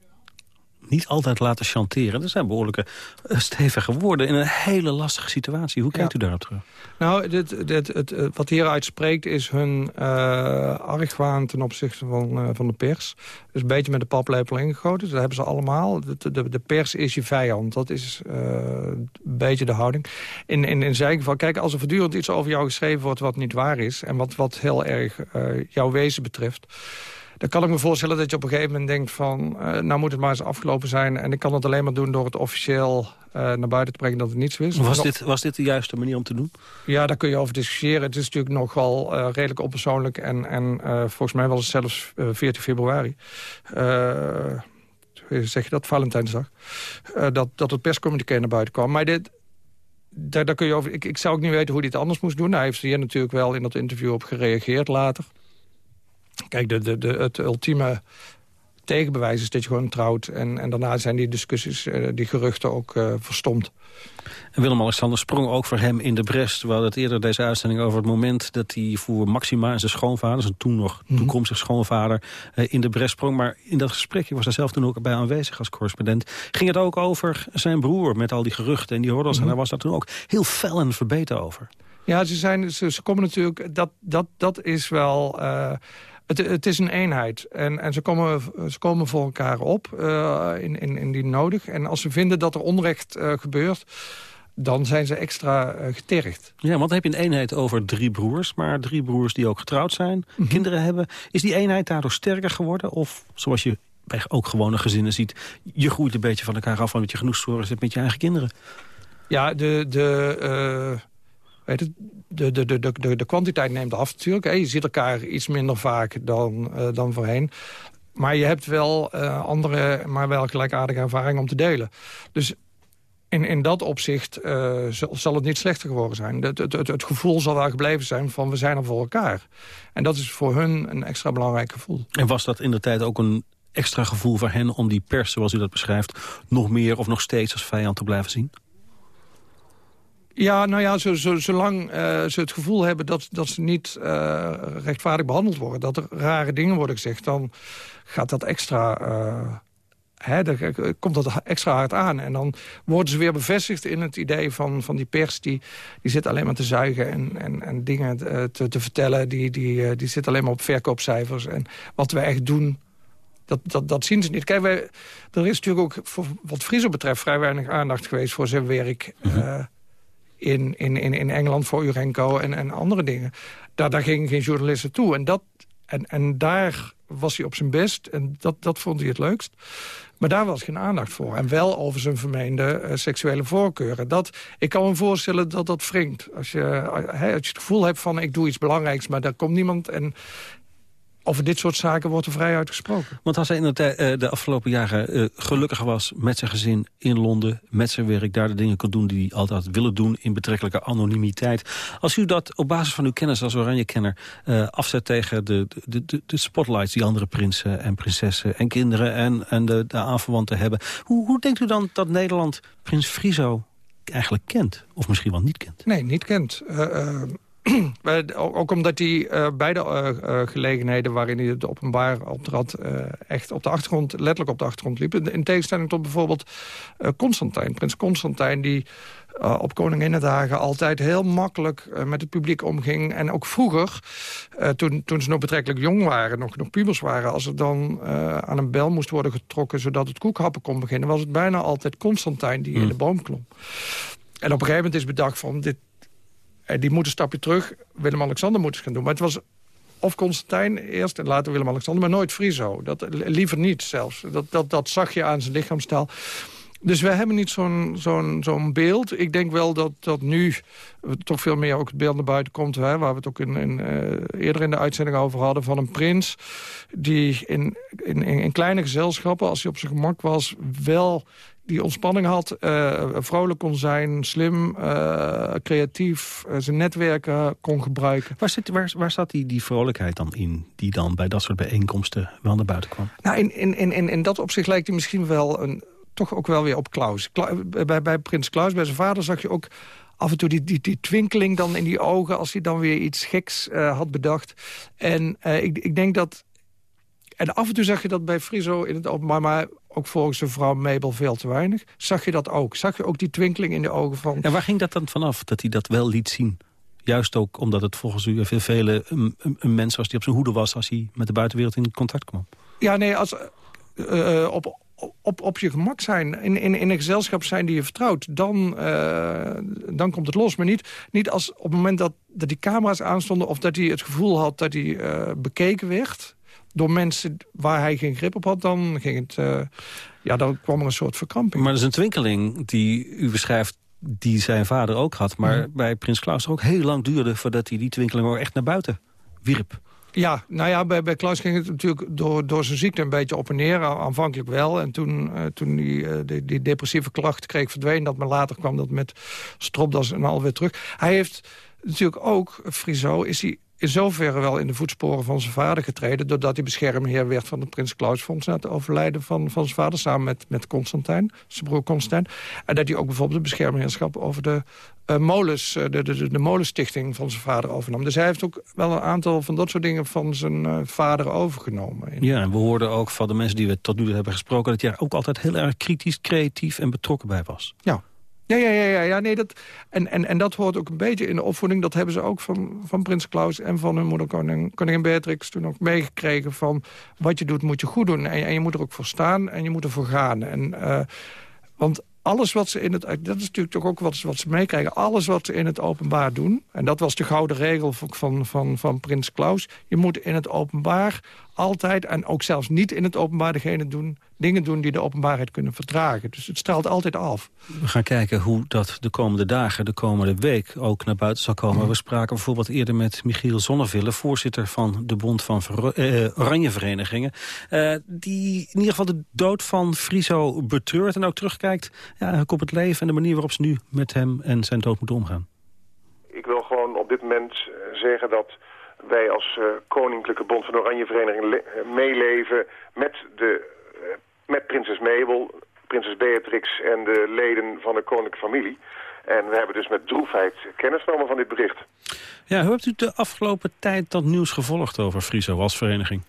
niet altijd laten chanteren. Dat zijn behoorlijke uh, stevige woorden in een hele lastige situatie. Hoe kijkt u daarop terug? Nou, dit, dit, het, wat hieruit spreekt is hun uh, argwaan ten opzichte van, uh, van de pers. Dus een beetje met de paplepel ingegoten. Dat hebben ze allemaal. De, de, de pers is je vijand. Dat is een beetje de houding. In, in, in zijn geval, kijk, als er voortdurend iets over jou geschreven wordt... wat niet waar is en wat, wat heel erg jouw wezen betreft dan kan ik me voorstellen dat je op een gegeven moment denkt van... Uh, nou moet het maar eens afgelopen zijn. En ik kan het alleen maar doen door het officieel uh, naar buiten te brengen dat het niets is. Was dit, was dit de juiste manier om te doen? Ja, daar kun je over discussiëren. Het is natuurlijk nogal uh, redelijk onpersoonlijk. En, en volgens mij was het zelfs 14 februari. zeg je dat? Valentijnsdag. dat, dat het perscommuniqué naar buiten kwam. Maar dit, daar, daar kun je over, ik, ik zou ook niet weten hoe hij het anders moest doen. Hij heeft hier natuurlijk wel in dat interview op gereageerd later. Kijk, de, de, de, het ultieme tegenbewijs is dat je gewoon trouwt. En, en daarna zijn die discussies, uh, die geruchten ook uh, verstomd. Willem-Alexander sprong ook voor hem in de brest. We hadden het eerder deze uitzending over het moment dat hij voor Maxima en zijn schoonvader, zijn toen nog mm toekomstig schoonvader, uh, in de brest sprong. Maar in dat gesprek, ik was daar zelf toen ook bij aanwezig als correspondent, ging het ook over zijn broer met al die geruchten en die hordes. Mm En daar was daar toen ook heel fel en verbeten over. Ja, ze, zijn, ze, ze komen natuurlijk, dat, dat, dat is wel... Het, het, is een eenheid. En, en ze, komen, ze komen voor elkaar op, uh, in, in, in die nodig. En als ze vinden dat er onrecht uh, gebeurt dan zijn ze extra uh, getergd. Ja, want dan heb je een eenheid over drie broers... maar drie broers die ook getrouwd zijn, mhm. kinderen hebben. Is die eenheid daardoor sterker geworden? Of zoals je bij ook gewone gezinnen ziet... je groeit een beetje van elkaar af... omdat je genoeg zorgen hebt met je eigen kinderen? Ja, de, de, weet het, de, de, de, de, de kwantiteit neemt af natuurlijk. Hè. Je ziet elkaar iets minder vaak dan, uh, dan voorheen. Maar je hebt wel uh, andere, maar wel gelijkaardige ervaring om te delen. Dus in, in dat opzicht uh, zal, zal, het niet slechter geworden zijn. Het, het, het, het, gevoel zal wel gebleven zijn van we zijn er voor elkaar. En dat is voor hun een extra belangrijk gevoel. En was dat in de tijd ook een extra gevoel voor hen... om die pers, zoals u dat beschrijft, nog meer of nog steeds als vijand te blijven zien? Ja, nou ja, zo, zo, zolang uh, ze het gevoel hebben dat, dat ze niet uh, rechtvaardig behandeld worden... dat er rare dingen worden gezegd, dan gaat dat extra... Uh, hè, dan komt dat extra hard aan. En dan worden ze weer bevestigd in het idee van, van die pers... die, die zit alleen maar te zuigen en, en, en dingen te, te vertellen. Die, die, die zit alleen maar op verkoopcijfers. En wat we echt doen, dat, dat, dat zien ze niet. Kijk, wij, er is natuurlijk ook voor, wat Friese betreft... vrij weinig aandacht geweest voor zijn werk... Mm in, in, in, in Engeland voor Urenco en, en andere dingen. Daar, daar gingen geen journalisten toe. En, dat, en, en daar was hij op zijn best. En dat, dat vond hij het leukst. Maar daar was geen aandacht voor. En wel over zijn vermeende uh, seksuele voorkeuren. Dat, ik kan me voorstellen dat dat wringt. Als je, uh, als je het gevoel hebt van ik doe iets belangrijks... maar daar komt niemand en over dit soort zaken wordt er vrij uitgesproken. Want als hij in de, eh, de afgelopen jaren uh, gelukkig was met zijn gezin in Londen... met zijn werk, daar de dingen kon doen die hij altijd willen doen... in betrekkelijke anonimiteit. Als u dat op basis van uw kennis als Oranje-kenner... Afzet tegen de, de, de, de, spotlights die andere prinsen en prinsessen... en kinderen en, en de, de aanverwanten hebben... Hoe, hoe denkt u dan dat Nederland prins Friso eigenlijk kent? Of misschien wel niet kent? Nee, niet kent. ook omdat hij uh, beide uh, gelegenheden waarin hij het openbaar optrad... echt op de achtergrond, letterlijk op de achtergrond liep. In tegenstelling tot bijvoorbeeld Constantijn, prins Constantijn... die op Koninginnedagen altijd heel makkelijk met het publiek omging. En ook vroeger, toen, toen ze nog betrekkelijk jong waren, nog, nog pubers waren... als er dan aan een bel moest worden getrokken zodat het koekhappen kon beginnen... was het bijna altijd Constantijn die in hmm. de boom klom. En op een gegeven moment is bedacht van... dit, die moet een stapje terug. Willem-Alexander moet het gaan doen. Maar het was of Constantijn eerst en later Willem-Alexander... maar nooit Friso. Dat, liever niet zelfs. Dat, dat, dat zag je aan zijn lichaamstaal. Dus wij hebben niet zo'n zo'n zo'n beeld. Ik denk wel dat, dat nu toch veel meer ook het beeld naar buiten komt... Hè, waar we het ook in, in eerder in de uitzending over hadden... van een prins die in, in, in kleine gezelschappen, als hij op zijn gemak was... wel die ontspanning had, uh, vrolijk kon zijn, slim, uh, creatief, uh, zijn netwerken kon gebruiken. Waar, zit, waar, waar staat die, die vrolijkheid dan in, die dan bij dat soort bijeenkomsten wel naar buiten kwam? Nou, in, in, in, in, in dat opzicht lijkt hij misschien wel een, toch ook wel weer op Klaus. bij, bij prins Klaus, bij zijn vader, zag je ook af en toe die, die, die twinkeling dan in die ogen... als hij dan weer iets geks had bedacht. En ik, ik denk dat en af en toe zag je dat bij Friso in het openbaar... maar ook volgens zijn vrouw Mabel veel te weinig. Zag je dat ook? Zag je ook die twinkeling in de ogen van... En waar ging dat dan vanaf, dat hij dat wel liet zien? Juist ook omdat het volgens u veel vele een, een, mens was... die op zijn hoede was als hij met de buitenwereld in contact kwam. Ja, nee, als, uh, op, op, op je gemak zijn, in, in, in een gezelschap zijn die je vertrouwt... dan, uh, dan komt het los. Maar niet, niet als op het moment dat, dat die camera's aanstonden... of dat hij het gevoel had dat hij uh, bekeken werd door mensen waar hij geen grip op had, dan ging het... Uh, ja, dan kwam er een soort verkramping. Maar dat is een twinkeling die u beschrijft die zijn vader ook had. Maar bij Prins Klaus ook heel lang duurde voordat hij die twinkeling ook echt naar buiten wierp. Ja, nou ja, bij, bij Klaus ging het natuurlijk door, door zijn ziekte een beetje op en neer. Aanvankelijk wel. En toen, uh, toen hij uh, die, die, depressieve klachten kreeg verdween dat, maar later kwam dat met stropdas en alweer terug. Hij heeft natuurlijk ook, Friso, is hij in zoverre wel in de voetsporen van zijn vader getreden... doordat hij beschermheer werd van het Prins Klaus Fonds... na het overlijden van, van zijn vader, samen met, met Constantijn, zijn broer Constantijn. En dat hij ook bijvoorbeeld de beschermheerschap over de uh, molens... Uh, de, de, de, molenstichting van zijn vader overnam. Dus hij heeft ook wel een aantal van dat soort dingen van zijn uh, vader overgenomen. Ja, en we hoorden ook van de mensen die we tot nu toe hebben gesproken... dat hij ook altijd heel erg kritisch, creatief en betrokken bij was. Ja, ja, ja, ja, ja, ja nee, dat, en, en, en dat hoort ook een beetje in de opvoeding. Dat hebben ze ook van, van Prins Klaus en van hun moeder koning, koningin Beatrix toen ook meegekregen. Van wat je doet moet je goed doen. En, en je moet er ook voor staan en je moet ervoor gaan. En, uh, want alles wat ze in het... Dat is natuurlijk toch ook wat, wat ze meekrijgen. Alles wat ze in het openbaar doen... en dat was de gouden regel van, van, van Prins Klaus... je moet in het openbaar altijd, en ook zelfs niet in het openbaar... degene doen, dingen doen die de openbaarheid kunnen vertragen. Dus het straalt altijd af. We gaan kijken hoe dat de komende dagen, de komende week... ook naar buiten zal komen. We spraken bijvoorbeeld eerder met Michiel Zonneville... voorzitter van de Bond van eh, Oranjeverenigingen... Uh, die in ieder geval de dood van Friso betreurt... en ook terugkijkt ja, op het leven en de manier waarop ze nu met hem en zijn dood moeten omgaan. Ik wil gewoon op dit moment eh, zeggen dat wij als uh, Koninklijke Bond van Oranje Vereniging eh, meeleven met, de, met prinses Mabel, prinses Beatrix en de leden van de koninklijke familie. En we hebben dus met droefheid kennis genomen van dit bericht. Ja, hoe hebt u de afgelopen tijd dat nieuws gevolgd over Friso als vereniging?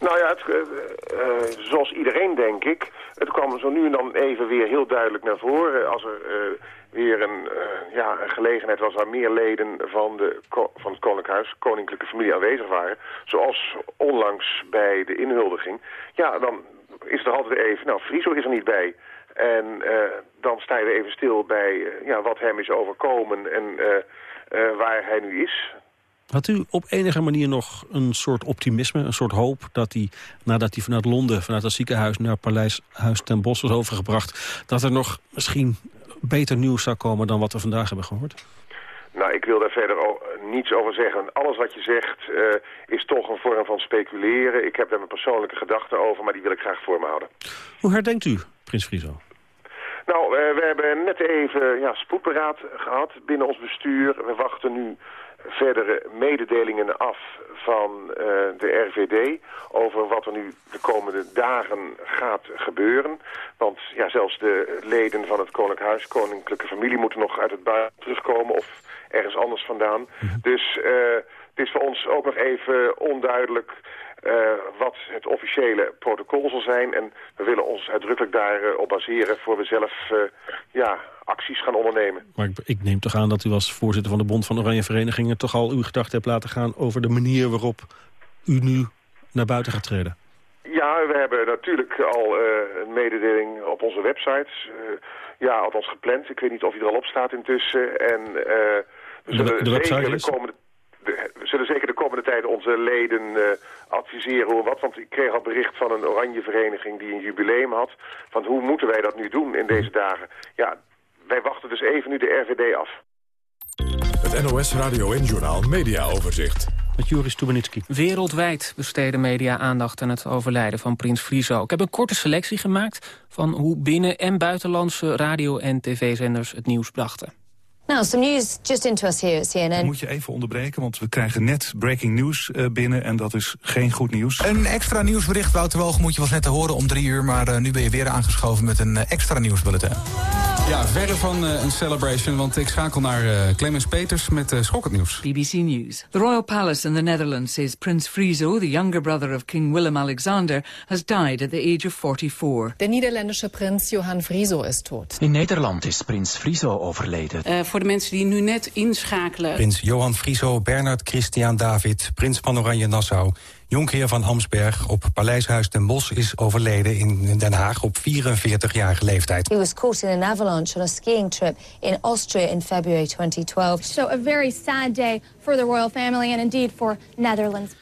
Nou ja, het, uh, uh, zoals iedereen denk ik. Het kwam zo nu en dan even weer heel duidelijk naar voren. Als er uh, weer een, ja, een gelegenheid was waar meer leden van, de, van het Koninklijk koninklijke familie aanwezig waren. Zoals onlangs bij de inhuldiging. Ja, dan is er altijd even, nou Friso is er niet bij. En dan sta je even stil bij ja, wat hem is overkomen en waar hij nu is. Had u op enige manier nog een soort optimisme, een soort hoop... dat hij, nadat hij vanuit Londen, vanuit het ziekenhuis... naar Paleishuis ten Bosch was overgebracht... dat er nog misschien beter nieuws zou komen dan wat we vandaag hebben gehoord? Nou, ik wil daar verder niets over zeggen. Alles wat je zegt uh, is toch een vorm van speculeren. Ik heb daar mijn persoonlijke gedachten over, maar die wil ik graag voor me houden. Hoe herdenkt u, Prins Friso? Nou, uh, we hebben net even ja, spoedberaad gehad binnen ons bestuur. We wachten nu verdere mededelingen af van uh, de RVD over wat er nu de komende dagen gaat gebeuren. Want ja, zelfs de leden van het Koninklijk Huis, koninklijke familie, moeten nog uit het buitenland terugkomen of ergens anders vandaan. Dus uh, het is voor ons ook nog even onduidelijk wat het officiële protocol zal zijn. En we willen ons uitdrukkelijk daarop uh, baseren voor we zelf uh, ja, acties gaan ondernemen. Maar ik, ik, neem toch aan dat u als voorzitter van de Bond van Oranje Verenigingen... toch al uw gedachten hebt laten gaan over de manier waarop u nu naar buiten gaat treden. Ja, we hebben natuurlijk al een mededeling op onze websites. ja, althans gepland. Ik weet niet of hij er al op staat intussen. En we zullen de, de zeker de komende we zullen zeker de komende tijd onze leden uh, adviseren hoe wat. Want ik kreeg al bericht van een oranje vereniging die een jubileum had. Van hoe moeten wij dat nu doen in deze dagen? Ja, wij wachten dus even nu de RVD af. Het NOS Radio en Journaal Media Overzicht. Met Joris Stubenitski. Wereldwijd besteden media aandacht aan het overlijden van prins Friso. Ik heb een korte selectie gemaakt van hoe binnen- en buitenlandse radio- en tv-zenders het nieuws brachten. Now, some news just into us here at CNN. Moet je even onderbreken, want we krijgen net breaking news uh, binnen en dat is geen goed nieuws. Een extra nieuwsbericht, Wouter je was net te horen om drie uur... maar uh, nu ben je weer aangeschoven met een uh, extra nieuwsbulletin. Ja, verre van een celebration, want ik schakel naar Clemens Peters met schokkend nieuws. BBC News. The Royal Palace in the Netherlands says Prince Friso, the younger brother of King Willem-Alexander... has died at the age of 44. De Nederlandse prins Johan Friso is dood. In Nederland is prins Friso overleden voor de mensen die nu net inschakelen. Prins Johan Friso, Bernard Christian David, prins van Oranje Nassau... jonkheer van Amsberg op Paleishuis ten Bosch is overleden in Den Haag op 44-jarige leeftijd. He was caught in an avalanche on a skiing trip in Austria in February 2012. So a very sad day for the royal family and indeed for Netherlands.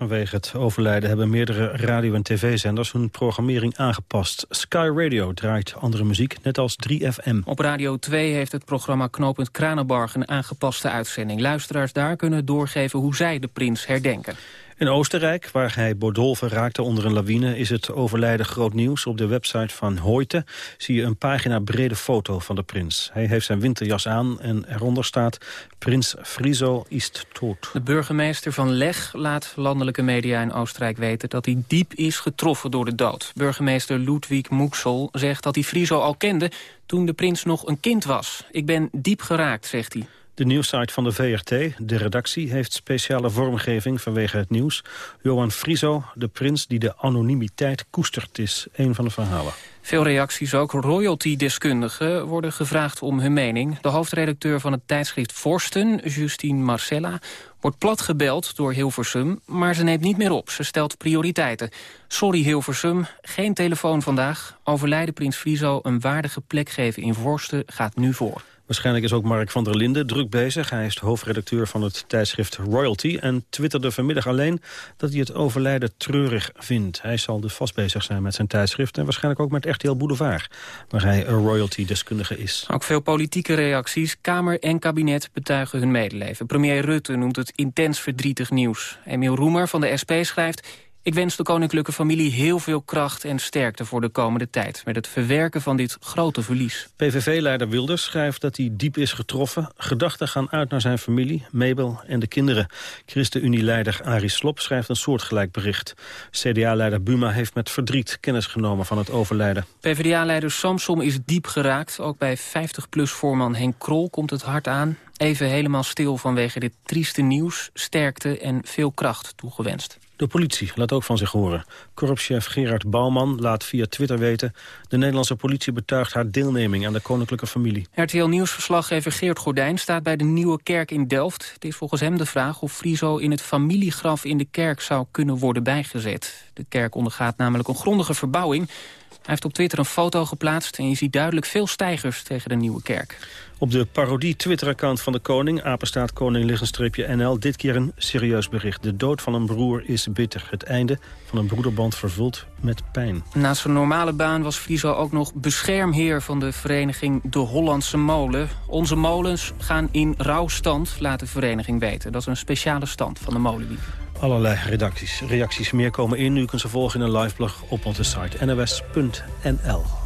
Vanwege het overlijden hebben meerdere radio- en tv-zenders hun programmering aangepast. Sky Radio draait andere muziek, net als 3FM. Op Radio 2 heeft het programma Knooppunt Kranenbarg een aangepaste uitzending. Luisteraars daar kunnen doorgeven hoe zij de prins herdenken. In Oostenrijk, waar hij bedolven raakte onder een lawine... is het overlijden groot nieuws. Op de website van Hoyte zie je een pagina brede foto van de prins. Hij heeft zijn winterjas aan en eronder staat... Prins Friso is dood. De burgemeester van Leg laat landelijke media in Oostenrijk weten... dat hij diep is getroffen door de dood. Burgemeester Ludwig Moeksel zegt dat hij Friso al kende... toen de prins nog een kind was. Ik ben diep geraakt, zegt hij. De nieuwssite van de VRT, de redactie, heeft speciale vormgeving vanwege het nieuws. Johan Friso, de prins die de anonimiteit koestert, is een van de verhalen. Veel reacties ook. Royalty-deskundigen worden gevraagd om hun mening. De hoofdredacteur van het tijdschrift Forsten, Justine Marcella... wordt plat gebeld door Hilversum, maar ze neemt niet meer op. Ze stelt prioriteiten. Sorry Hilversum, geen telefoon vandaag. Overlijden prins Friso een waardige plek geven in Vorsten gaat nu voor. Waarschijnlijk is ook Mark van der Linden druk bezig. Hij is hoofdredacteur van het tijdschrift Royalty... en twitterde vanmiddag alleen dat hij het overlijden treurig vindt. Hij zal dus vast bezig zijn met zijn tijdschrift... en waarschijnlijk ook met RTL Boulevard, waar hij een royalty-deskundige is. Ook veel politieke reacties. Kamer en kabinet betuigen hun medeleven. Premier Rutte noemt het intens verdrietig nieuws. Emiel Roemer van de SP schrijft... Ik wens de koninklijke familie heel veel kracht en sterkte voor de komende tijd... met het verwerken van dit grote verlies. PVV-leider Wilders schrijft dat hij diep is getroffen. Gedachten gaan uit naar zijn familie, Mabel en de kinderen. ChristenUnie-leider Arie Slop schrijft een soortgelijk bericht. CDA-leider Buma heeft met verdriet kennis genomen van het overlijden. PvdA-leider Samsom is diep geraakt. Ook bij 50PLUS-voorman Henk Krol komt het hard aan. Even helemaal stil vanwege dit trieste nieuws, sterkte en veel kracht toegewenst. De politie laat ook van zich horen. Korpschef Gerard Bouwman laat via Twitter weten... de Nederlandse politie betuigt haar deelneming aan de koninklijke familie. RTL Nieuwsverslaggever Geert Gordijn staat bij de Nieuwe Kerk in Delft. Het is volgens hem de vraag of Friso in het familiegraf in de kerk zou kunnen worden bijgezet. De kerk ondergaat namelijk een grondige verbouwing. Hij heeft op Twitter een foto geplaatst en je ziet duidelijk veel stijgers tegen de Nieuwe Kerk. Op de parodie Twitter-account van de koning, apenstaat koning NL, dit keer een serieus bericht. De dood van een broer is bitter. Het einde van een broederband vervuld met pijn. Naast zijn normale baan was Friso ook nog beschermheer van de vereniging De Hollandse Molen. Onze molens gaan in rouwstand, laat de vereniging weten. Dat is een speciale stand van de molenwiek. Allerlei redacties, reacties meer komen in. U kunt ze volgen in een liveblog op onze site nws.nl.